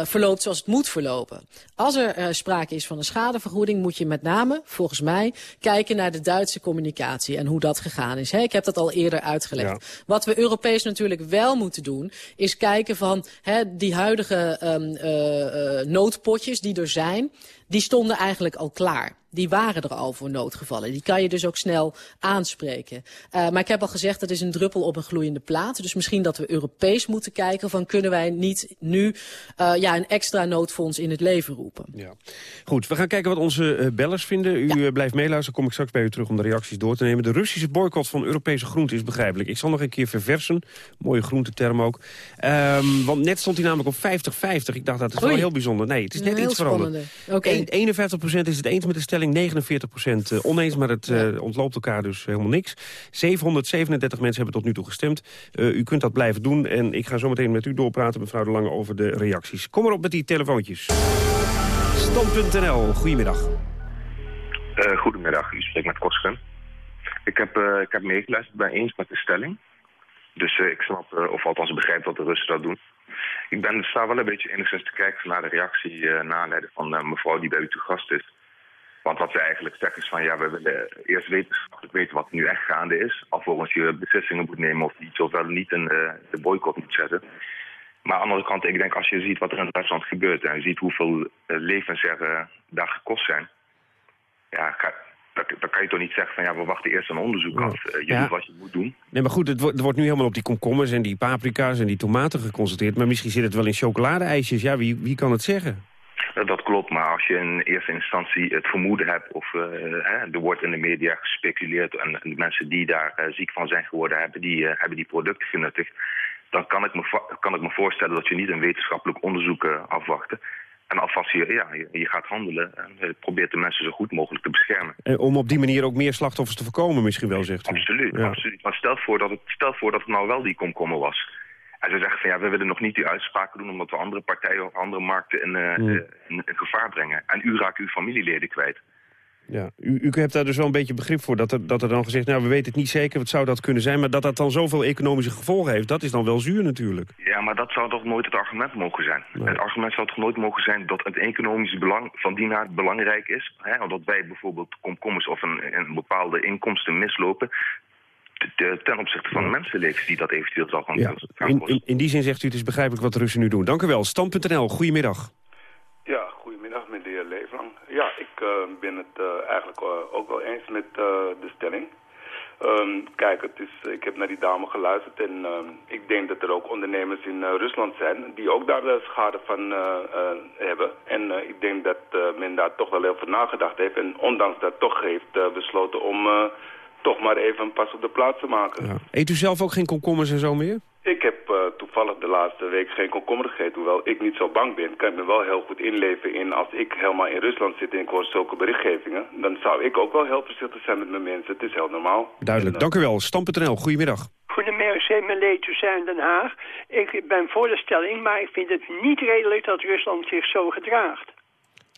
verloopt zoals het moet verlopen. Als er sprake is van een schadevergoeding moet je met name, volgens mij, kijken naar de Duitse communicatie en hoe dat gegaan is. Hè, ik heb dat al eerder uitgelegd. Wat we Europees natuurlijk wel moeten doen, is kijken van hè, die huidige ehm, eh, eh, noodpotjes die er zijn, die stonden eigenlijk al klaar. Die waren er al voor noodgevallen. Die kan je dus ook snel aanspreken. Eh, maar ik heb al gezegd, dat is een druppel op een gloeiende plaat. Dus misschien dat we Europees moeten kijken van kunnen wij niet nu eh, ja, een extra noodfonds in het leven roepen. Ja. Goed, we gaan kijken wat onze eh, bellers vinden. U blijft meeluisteren, kom ik straks bij u terug om de reacties door te nemen. De Russische boycott van Europese groenten is begrijpelijk. Ik zal nog een keer verversen, mooie groenteterm ook. Ehm, want net stond hij namelijk op 50-50. Ik dacht, dat is wel heel bijzonder. Nee, het is net Heel iets veranderd. spannende. Oké. Eén- 51% is het eens met de stelling, 49% eh, oneens. Maar het eh, ontloopt elkaar dus helemaal niks. 737 mensen hebben tot nu toe gestemd. Eh, u kunt dat blijven doen. En ik ga zo meteen met u doorpraten, mevrouw De Lange, over de reacties. Kom erop met die telefoontjes. Stand.nl, goedemiddag. Eh, goedemiddag, u spreekt met Kosken. Ik heb, eh, ik heb meegeluisterd, ik ben eens met de stelling. Dus eh, ik snap, of althans begrijp dat de Russen dat doen. Ik ben, sta wel een beetje enigszins te kijken naar de reactie eh na aanleiding van mevrouw die bij u te gast is. Want wat ze eigenlijk zeggen is van ja, we willen eerst wetenschappelijk weten wat nu echt gaande is. Alvorens je beslissingen moet nemen of je iets of wel niet in eh, de boycott moet zetten. Maar aan de andere kant, ik denk als je ziet wat er in Duitsland gebeurt en je ziet hoeveel eh, levens er eh, daar gekost zijn. Ja, ga, dan, kan je toch niet zeggen van ja, we wachten eerst een onderzoek af. Je Ja. doet wat je moet doen. Nee, maar goed, het wordt, het wordt nu helemaal op die komkommers en die paprika's en die tomaten geconcentreerd. Maar misschien zit het wel in chocoladeijsjes. Ja, wie, wie kan het zeggen? Dat klopt, maar als je in eerste instantie het vermoeden hebt of eh, hè, er wordt in de media gespeculeerd en de mensen die daar eh, ziek van zijn geworden hebben, die eh, hebben die producten genuttigd, dan kan ik, me, kan ik me voorstellen dat je niet een wetenschappelijk onderzoek afwachten. En alvast je, ja, je, gaat handelen en probeert de mensen zo goed mogelijk te beschermen. Eh, om op die manier ook meer slachtoffers te voorkomen misschien wel, zegt u. Absoluut, Ja. absoluut. Maar stel voor, dat het, stel voor dat het nou wel die komkommer was. En ze zeggen van ja, we willen nog niet die uitspraken doen omdat we andere partijen of andere markten in, eh, eh, in, in gevaar brengen. En u raakt uw familieleden kwijt. Ja. U, u hebt daar dus wel een beetje begrip voor dat er, dat er dan gezegd... nou, we weten het niet zeker, wat zou dat kunnen zijn... maar dat dat dan zoveel economische gevolgen heeft, dat is dan wel zuur natuurlijk. Ja, maar dat zou toch nooit het argument mogen zijn. Het argument zou toch nooit mogen zijn dat het economische belang van die naad belangrijk is. Hè, omdat wij bijvoorbeeld komkommers of een, een bepaalde inkomsten mislopen. Ten opzichte van de mensenlevens die dat eventueel zal gaan Ja. gaan In, in, in die zin zegt u, het is begrijpelijk wat de Russen nu doen. Dank u wel. Stand.nl, goedemiddag. Ja, goedemiddag meneer Leeflang. Ja, ik eh, ben het eh, eigenlijk eh, ook wel eens met eh, de stelling. Ehm, kijk, het is, ik heb naar die dame geluisterd en ehm, ik denk dat er ook ondernemers in eh, Rusland zijn die ook daar de schade van hebben. En eh, ik denk dat eh, men daar toch wel heel veel nagedacht heeft en ondanks dat toch heeft besloten om eh, toch maar even een pas op de plaats te maken. Eet u zelf ook geen komkommers en zo meer? Ik heb eh, toevallig de laatste week geen komkommer gegeten. Hoewel ik niet zo bang ben, kan ik me wel heel goed inleven in... als ik helemaal in Rusland zit en ik hoor zulke berichtgevingen... dan zou ik ook wel heel voorzichtig zijn met mijn mensen. Het is heel normaal. Duidelijk, dank u wel. Stand.nl, goedemiddag. Goedemiddag, Semelé Toussaint Den Haag. Ik ben voor de stelling, maar ik vind het niet redelijk dat Rusland zich zo gedraagt.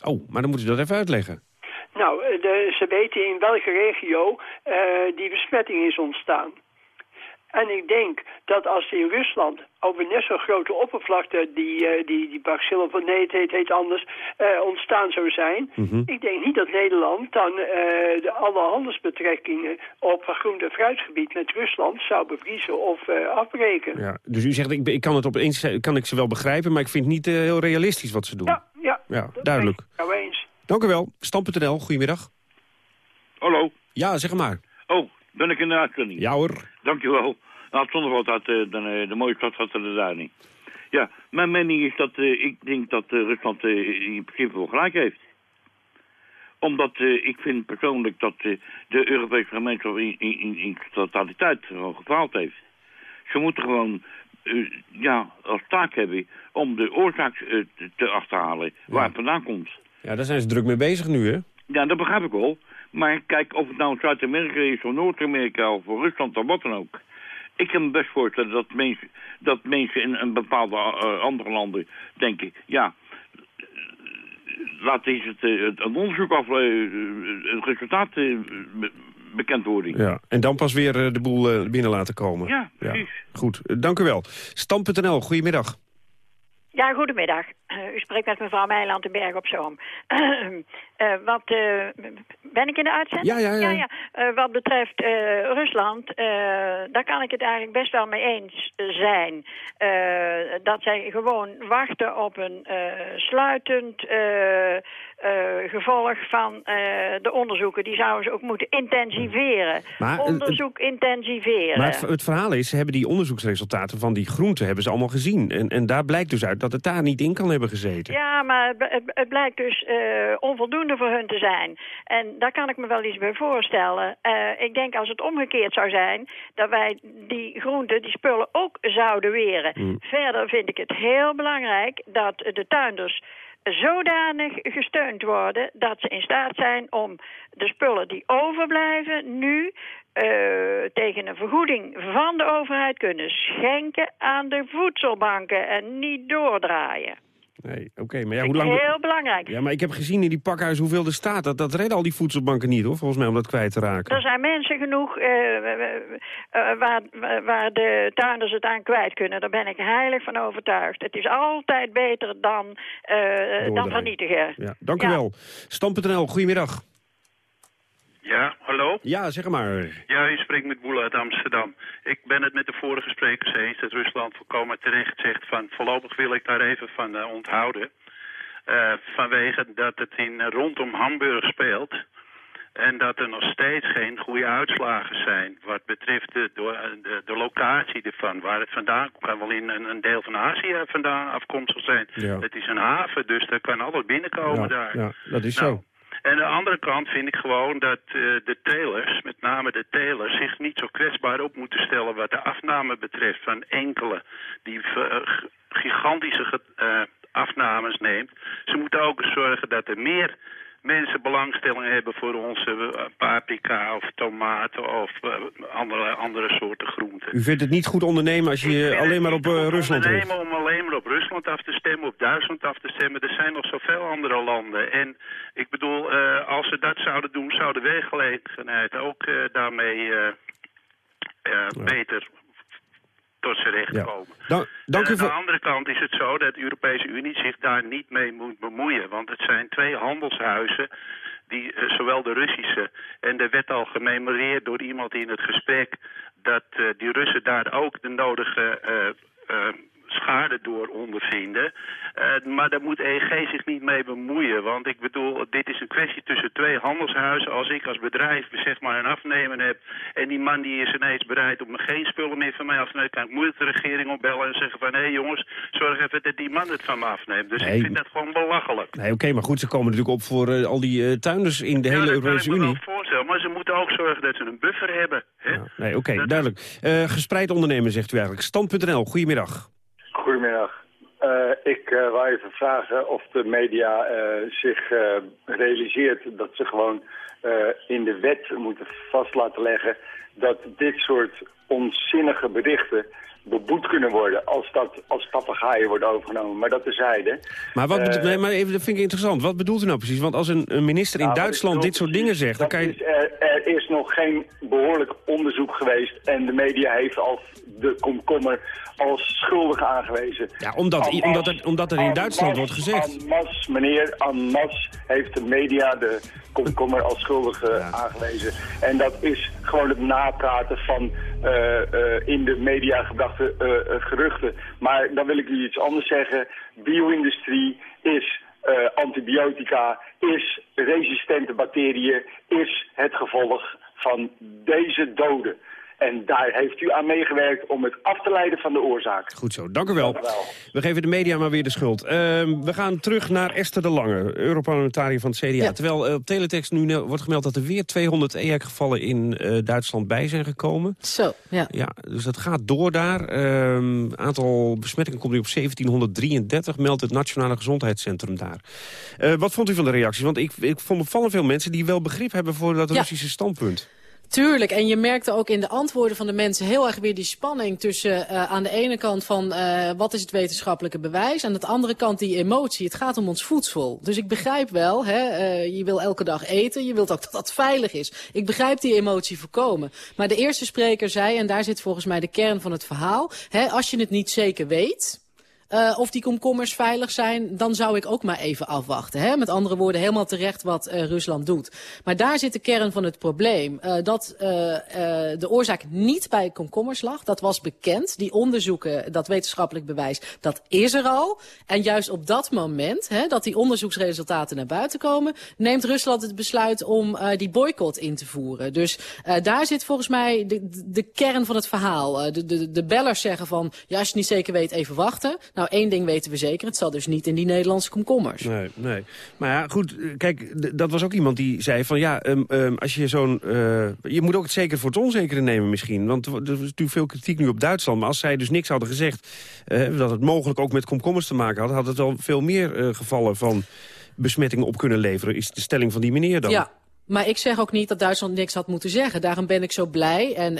Oh, maar dan moet u dat even uitleggen. Nou, eh, de, ze weten in welke regio eh, die besmetting is ontstaan. En ik denk dat als in Rusland over net zo'n grote oppervlakte, die, eh die, die bacillen van nee, het heet, heet anders, ontstaan zou zijn. Ik denk niet dat Nederland dan de, alle handelsbetrekkingen op groente- en fruitgebied met Rusland zou bevriezen of afbreken. Ja, dus u zegt, ik, ik kan het opeens kan ik ze wel begrijpen... maar ik vind het niet heel realistisch wat ze doen. Ja, Ja, duidelijk. nou eens. Dank u wel. Stand.nl, goedemiddag. Hallo. Ja, zeg maar. Oh, ben ik in de uitzending? Ja hoor. Dankjewel. Nou, zonder wat had eh, dan, eh, de mooie stad had er daar niet. Ja, mijn mening is dat eh, ik denk dat Rusland in principe wel gelijk heeft. Omdat ik vind persoonlijk dat de Europese gemeenschap in, in, in, in totaliteit gewoon gefaald heeft. Ze moeten gewoon ja, als taak hebben om de oorzaak te, te achterhalen waar het vandaan komt. Ja, daar zijn ze druk mee bezig nu, hè? Ja, dat begrijp ik wel. Maar kijk, of het nou Zuid-Amerika is of Noord-Amerika of Rusland of wat dan ook. Ik kan me best voorstellen dat mensen, dat mensen in een bepaalde eh, andere landen denken... ja, laat eens het, eh, het, het onderzoek af, eh, het resultaat be- bekend worden. Ja. En dan pas weer de boel binnen laten komen. Ja, precies. Goed, dank u wel. Stam.nl, goedemiddag. Ja, goedemiddag. Eh, u spreekt met mevrouw Meiland in Berg op Zoom. Eh, wat, eh, ben ik in de uitzending? Ja, ja, ja. Wat betreft Rusland, daar kan ik het eigenlijk best wel mee eens zijn. Dat zij gewoon wachten op een sluitend gevolg van de onderzoeken. Die zouden ze ook moeten intensiveren. Maar, Onderzoek intensiveren. Maar het, het verhaal is, ze hebben die onderzoeksresultaten van die groenten hebben ze allemaal gezien. En, en daar blijkt dus uit dat het daar niet in kan hebben gezeten. Ja, maar het, het, blijkt dus eh, onvoldoende voor hun te zijn. En daar kan ik me wel iets bij voorstellen. Eh, ik denk als het omgekeerd zou zijn... dat wij die groenten, die spullen ook zouden weren. Mm. Verder vind ik het heel belangrijk dat de tuinders zodanig gesteund worden... dat ze in staat zijn om de spullen die overblijven nu... eh, tegen een vergoeding van de overheid kunnen schenken aan de voedselbanken en niet doordraaien. Nee, oké. maar ja, hoe lang... heel belangrijk. Ja, maar ik heb gezien in die pakhuis hoeveel er staat. Dat, dat redden al die voedselbanken niet, hoor, volgens mij, om dat kwijt te raken. Er zijn mensen genoeg eh, eh, waar, waar de tuinders het aan kwijt kunnen. Daar ben ik heilig van overtuigd. Het is altijd beter dan, eh, dan vernietigen. Ja, dank u wel. Stam.nl, goedemiddag. Ja, hallo? Ja, zeg maar. Ja, u spreekt met Boele uit Amsterdam. Ik ben het met de vorige sprekers eens dat Rusland volkomen terecht zegt van voorlopig wil ik daar even van eh, onthouden. Eh, vanwege dat het in, eh, rondom Hamburg speelt. En dat er nog steeds geen goede uitslagen zijn wat betreft de, de, locatie ervan. Waar het vandaan kan wel in een, een deel van Azië vandaan afkomstig zijn. Ja. Het is een haven, dus er kan alles binnenkomen Ja, daar. ja, dat is Nou, zo. En aan de andere kant vind ik gewoon dat eh, de telers, met name de telers, zich niet zo kwetsbaar op moeten stellen wat de afname betreft van enkele die eh, gigantische eh, afnames neemt. Ze moeten ook zorgen dat er meer mensen belangstelling hebben voor onze eh, paprika of tomaten of eh, andere, andere soorten groenten. U vindt het niet goed ondernemen als je alleen maar op eh, Rusland richt? ondernemen om alleen maar op Rusland af te stemmen, op Duitsland af te stemmen. Er zijn nog zoveel andere landen. En ik bedoel, als ze dat zouden doen, zou de werkgelegenheid ook daarmee eh, eh, beter tot zijn recht Ja. komen. Dan- dank en u aan de andere kant is het zo dat de Europese Unie zich daar niet mee moet bemoeien. Want het zijn twee handelshuizen, die, eh, zowel de Russische... en er werd al gememoreerd door iemand in het gesprek... dat eh, die Russen daar ook de nodige eh, schade door ondervinden. Eh, maar daar moet EG zich niet mee bemoeien. Want ik bedoel, dit is een kwestie tussen twee handelshuizen. Als ik als bedrijf zeg maar een afnemer heb... en die man die is ineens bereid om geen spullen meer van mij af te nemen... kan ik moeilijk de regering opbellen en zeggen van... hé hey jongens, zorg even dat die man het van me afneemt. Dus Nee. ik vind dat gewoon belachelijk. Nee, oké, maar goed, ze komen natuurlijk op voor eh, al die eh, tuinders in de hele Europese Unie. voorstellen. Maar ze moeten ook zorgen dat ze een buffer hebben. Hè? Nee, oké, duidelijk. Gespreid ondernemen, zegt u eigenlijk. Stand.nl, goedemiddag. Goedemiddag. Eh, ik eh wou even vragen of de media eh, zich realiseert dat ze gewoon in de wet moeten vast laten leggen dat dit soort onzinnige berichten beboet kunnen worden als dat als papegaaien wordt overgenomen. Maar dat terzijde. Maar, wat nee, maar even, dat vind ik interessant. Wat bedoelt u nou precies? Want als een, een minister in Nou, Duitsland dit soort dingen zegt, dan kan je... is, er, is nog geen behoorlijk onderzoek geweest en de media heeft al de komkommer als schuldig aangewezen. Ja, omdat, omdat, er, omdat er in Duitsland wordt gezegd. En mas, meneer, en mas heeft de media de komkommer als schuldige aangewezen. En dat is gewoon het napraten van eh, eh, in de media gebrachte eh, geruchten. Maar dan wil ik u iets anders zeggen. Bio-industrie is antibiotica, is resistente bacteriën, is het gevolg van deze doden. En daar heeft u aan meegewerkt om het af te leiden van de oorzaak. Goed zo, dank u wel. We geven de media maar weer de schuld. Ehm, we gaan terug naar Esther de Lange, Europarlementariër van het CDA. Terwijl uh, op teletext nu wordt gemeld dat er weer 200 EHEC-gevallen in uh, Duitsland bij zijn gekomen. Zo, ja. ja dus dat gaat door daar. Het uh, aantal besmettingen komt nu op 1733, meldt het Nationale Gezondheidscentrum daar. Uh, wat vond u van de reacties? Want ik, ik vond opvallend veel mensen die wel begrip hebben voor dat Russische standpunt. Tuurlijk, en je merkte ook in de antwoorden van de mensen heel erg weer die spanning tussen uh, aan de ene kant van uh, wat is het wetenschappelijke bewijs, aan de andere kant die emotie. Het gaat om ons voedsel. Dus ik begrijp wel, hè, uh, je wil elke dag eten, je wilt ook dat dat veilig is. Ik begrijp die emotie voorkomen. Maar de eerste spreker zei, en daar zit volgens mij de kern van het verhaal, hè, als je het niet zeker weet... Uh, of die komkommers veilig zijn, dan zou ik ook maar even afwachten. Hè? Met andere woorden, helemaal terecht wat uh, Rusland doet. Maar daar zit de kern van het probleem. Uh, dat de oorzaak niet bij komkommers lag, dat was bekend. Die onderzoeken, dat wetenschappelijk bewijs, dat is er al. En juist op dat moment, hè, dat die onderzoeksresultaten naar buiten komen... neemt Rusland het besluit om die boycott in te voeren. Dus daar zit volgens mij de, de kern van het verhaal. de, de, de bellers zeggen van, ja, als je niet zeker weet, even wachten... Nou, één ding weten we zeker. Het zal dus niet in die Nederlandse komkommers. Nee, nee. Maar ja, goed, kijk, dat was ook iemand die zei van... ja, um, um, als je zo'n... Uh, je moet ook het zeker voor het onzekere nemen misschien. Want er is natuurlijk veel kritiek nu op Duitsland. Maar als zij dus niks hadden gezegd... Uh, dat het mogelijk ook met komkommers te maken had... had het al veel meer uh, gevallen van besmettingen op kunnen leveren... is de stelling van die meneer dan. Ja, maar ik zeg ook niet dat Duitsland niks had moeten zeggen. Daarom ben ik zo blij. En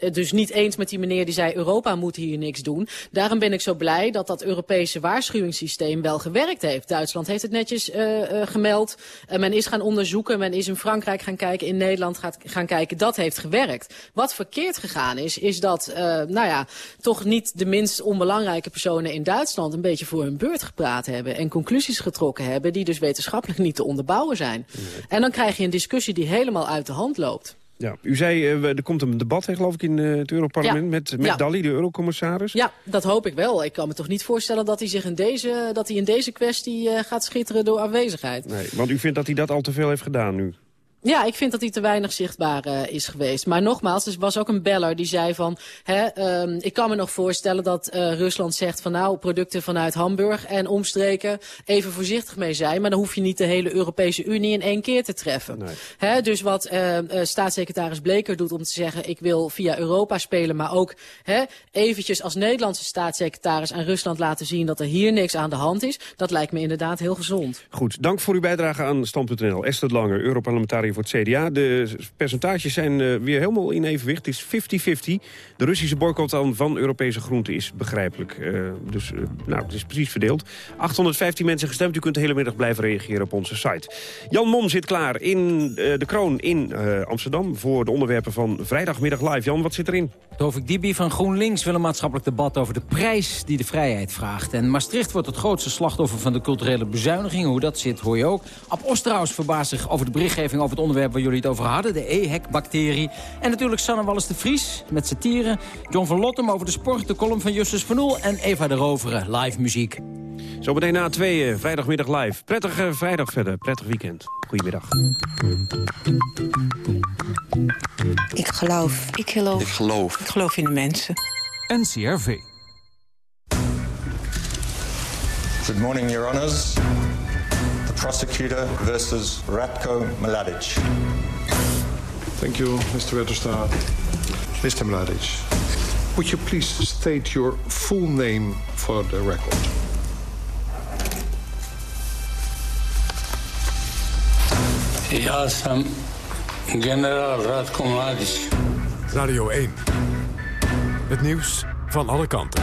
uh, dus niet eens met die meneer die zei Europa moet hier niks doen. Daarom ben ik zo blij dat dat Europese waarschuwingssysteem wel gewerkt heeft. Duitsland heeft het netjes uh, uh, gemeld. Uh, men is gaan onderzoeken. Men is in Frankrijk gaan kijken. In Nederland gaat gaan kijken. Dat heeft gewerkt. Wat verkeerd gegaan is, is dat uh, nou ja, toch niet de minst onbelangrijke personen in Duitsland een beetje voor hun beurt gepraat hebben. En conclusies getrokken hebben die dus wetenschappelijk niet te onderbouwen zijn. En dan krijg je een discussie die helemaal uit de hand loopt. Ja, u zei, uh, er komt een debat, geloof ik, in uh, het Europarlement ja. met, met ja. Dalli, de eurocommissaris. Ja, dat hoop ik wel. Ik kan me toch niet voorstellen dat hij, zich in, deze, dat hij in deze kwestie uh, gaat schitteren door aanwezigheid. Nee, want u vindt dat hij dat al te veel heeft gedaan nu? Ja, ik vind dat hij te weinig zichtbaar uh, is geweest. Maar nogmaals, er was ook een beller die zei van... Hè, um, ik kan me nog voorstellen dat uh, Rusland zegt van... nou, producten vanuit Hamburg en omstreken even voorzichtig mee zijn. Maar dan hoef je niet de hele Europese Unie in één keer te treffen. Nee. Hè, dus wat uh, staatssecretaris Bleker doet om te zeggen... ik wil via Europa spelen, maar ook hè, eventjes als Nederlandse staatssecretaris... aan Rusland laten zien dat er hier niks aan de hand is... dat lijkt me inderdaad heel gezond. Goed, dank voor uw bijdrage aan Stand.nl. Esther Lange, Europarlementariër voor het CDA. De percentages zijn uh, weer helemaal in evenwicht. Het is 50-50. De Russische boycott van Europese groenten is begrijpelijk. Uh, dus uh, nou, het is precies verdeeld. 815 mensen gestemd. U kunt de hele middag blijven reageren op onze site. Jan Mom zit klaar in de kroon in Amsterdam... voor de onderwerpen van vrijdagmiddag live. Jan, wat zit erin? Tovik Dibi van GroenLinks wil een maatschappelijk debat over de prijs die de vrijheid vraagt. En Maastricht wordt het grootste slachtoffer van de culturele bezuinigingen. Hoe dat zit hoor je ook. Ab Osterhaus verbaast zich over de berichtgeving over het onderwerp waar jullie het over hadden. De EHEC-bacterie. En natuurlijk Sanne Wallis de Vries met satire. John van Lottem over de sport. De column van Justus van Oel. En Eva de Roveren. Live muziek. Zometeen na tweeën. Vrijdagmiddag live. Prettige vrijdag verder. Prettig weekend. Goedemiddag. Ik geloof. Ik geloof. Ik geloof. Ik geloof in de mensen. NCRV. Good morning, Your Honors. Prosecutor versus Ratko Mladic. Thank you, Mr. Wetterstaat. Mr. Mladic, would you please state your full name for the record? Ja sam generaal Radko Mladic. Radio 1. Het nieuws van alle kanten.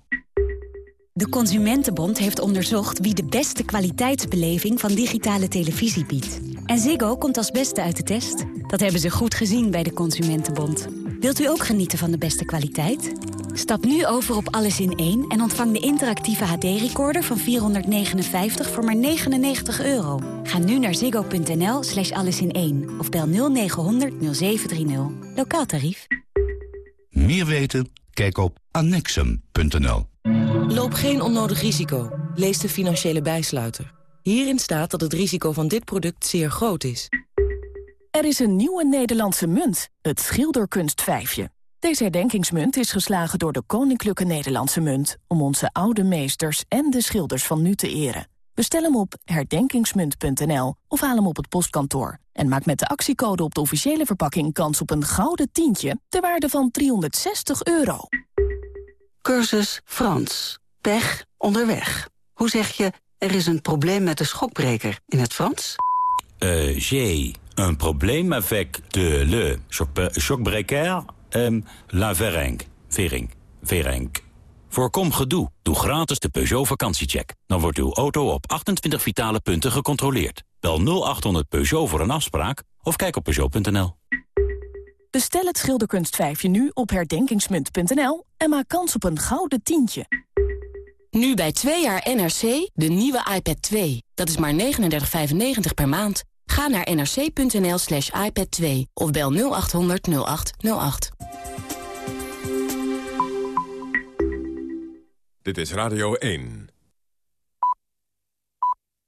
De Consumentenbond heeft onderzocht wie de beste kwaliteitsbeleving van digitale televisie biedt. En Ziggo komt als beste uit de test. Dat hebben ze goed gezien bij de Consumentenbond. Wilt u ook genieten van de beste kwaliteit? Stap nu over op Alles in 1 en ontvang de interactieve HD-recorder van 459 voor maar 99 euro. Ga nu naar ziggo.nl slash allesin1 of bel 0900 0730. Lokaal tarief. Meer weten? Kijk op annexum.nl. Loop geen onnodig risico. Lees de financiële bijsluiter. Hierin staat dat het risico van dit product zeer groot is. Er is een nieuwe Nederlandse munt, het schilderkunstvijfje. Deze herdenkingsmunt is geslagen door de Koninklijke Nederlandse Munt... om onze oude meesters en de schilders van nu te eren. Bestel hem op herdenkingsmunt.nl of haal hem op het postkantoor. En maak met de actiecode op de officiële verpakking kans op een gouden tientje... ter waarde van 360 euro. Cursus Frans. Pech onderweg. Hoe zeg je, er is een probleem met de schokbreker in het Frans? Euh, j'ai un problème avec de le choc- en la Verenk. Vering. Verenk. Voorkom gedoe. Doe gratis de Peugeot vakantiecheck. Dan wordt uw auto op 28 vitale punten gecontroleerd. Bel 0800 Peugeot voor een afspraak of kijk op Peugeot.nl. Bestel het schilderkunstvijfje nu op herdenkingsmunt.nl... en maak kans op een gouden tientje. Nu bij 2 jaar NRC de nieuwe iPad 2. Dat is maar 39,95 per maand. Ga naar nrc.nl slash iPad 2 of bel 0800 0808. Dit is Radio 1.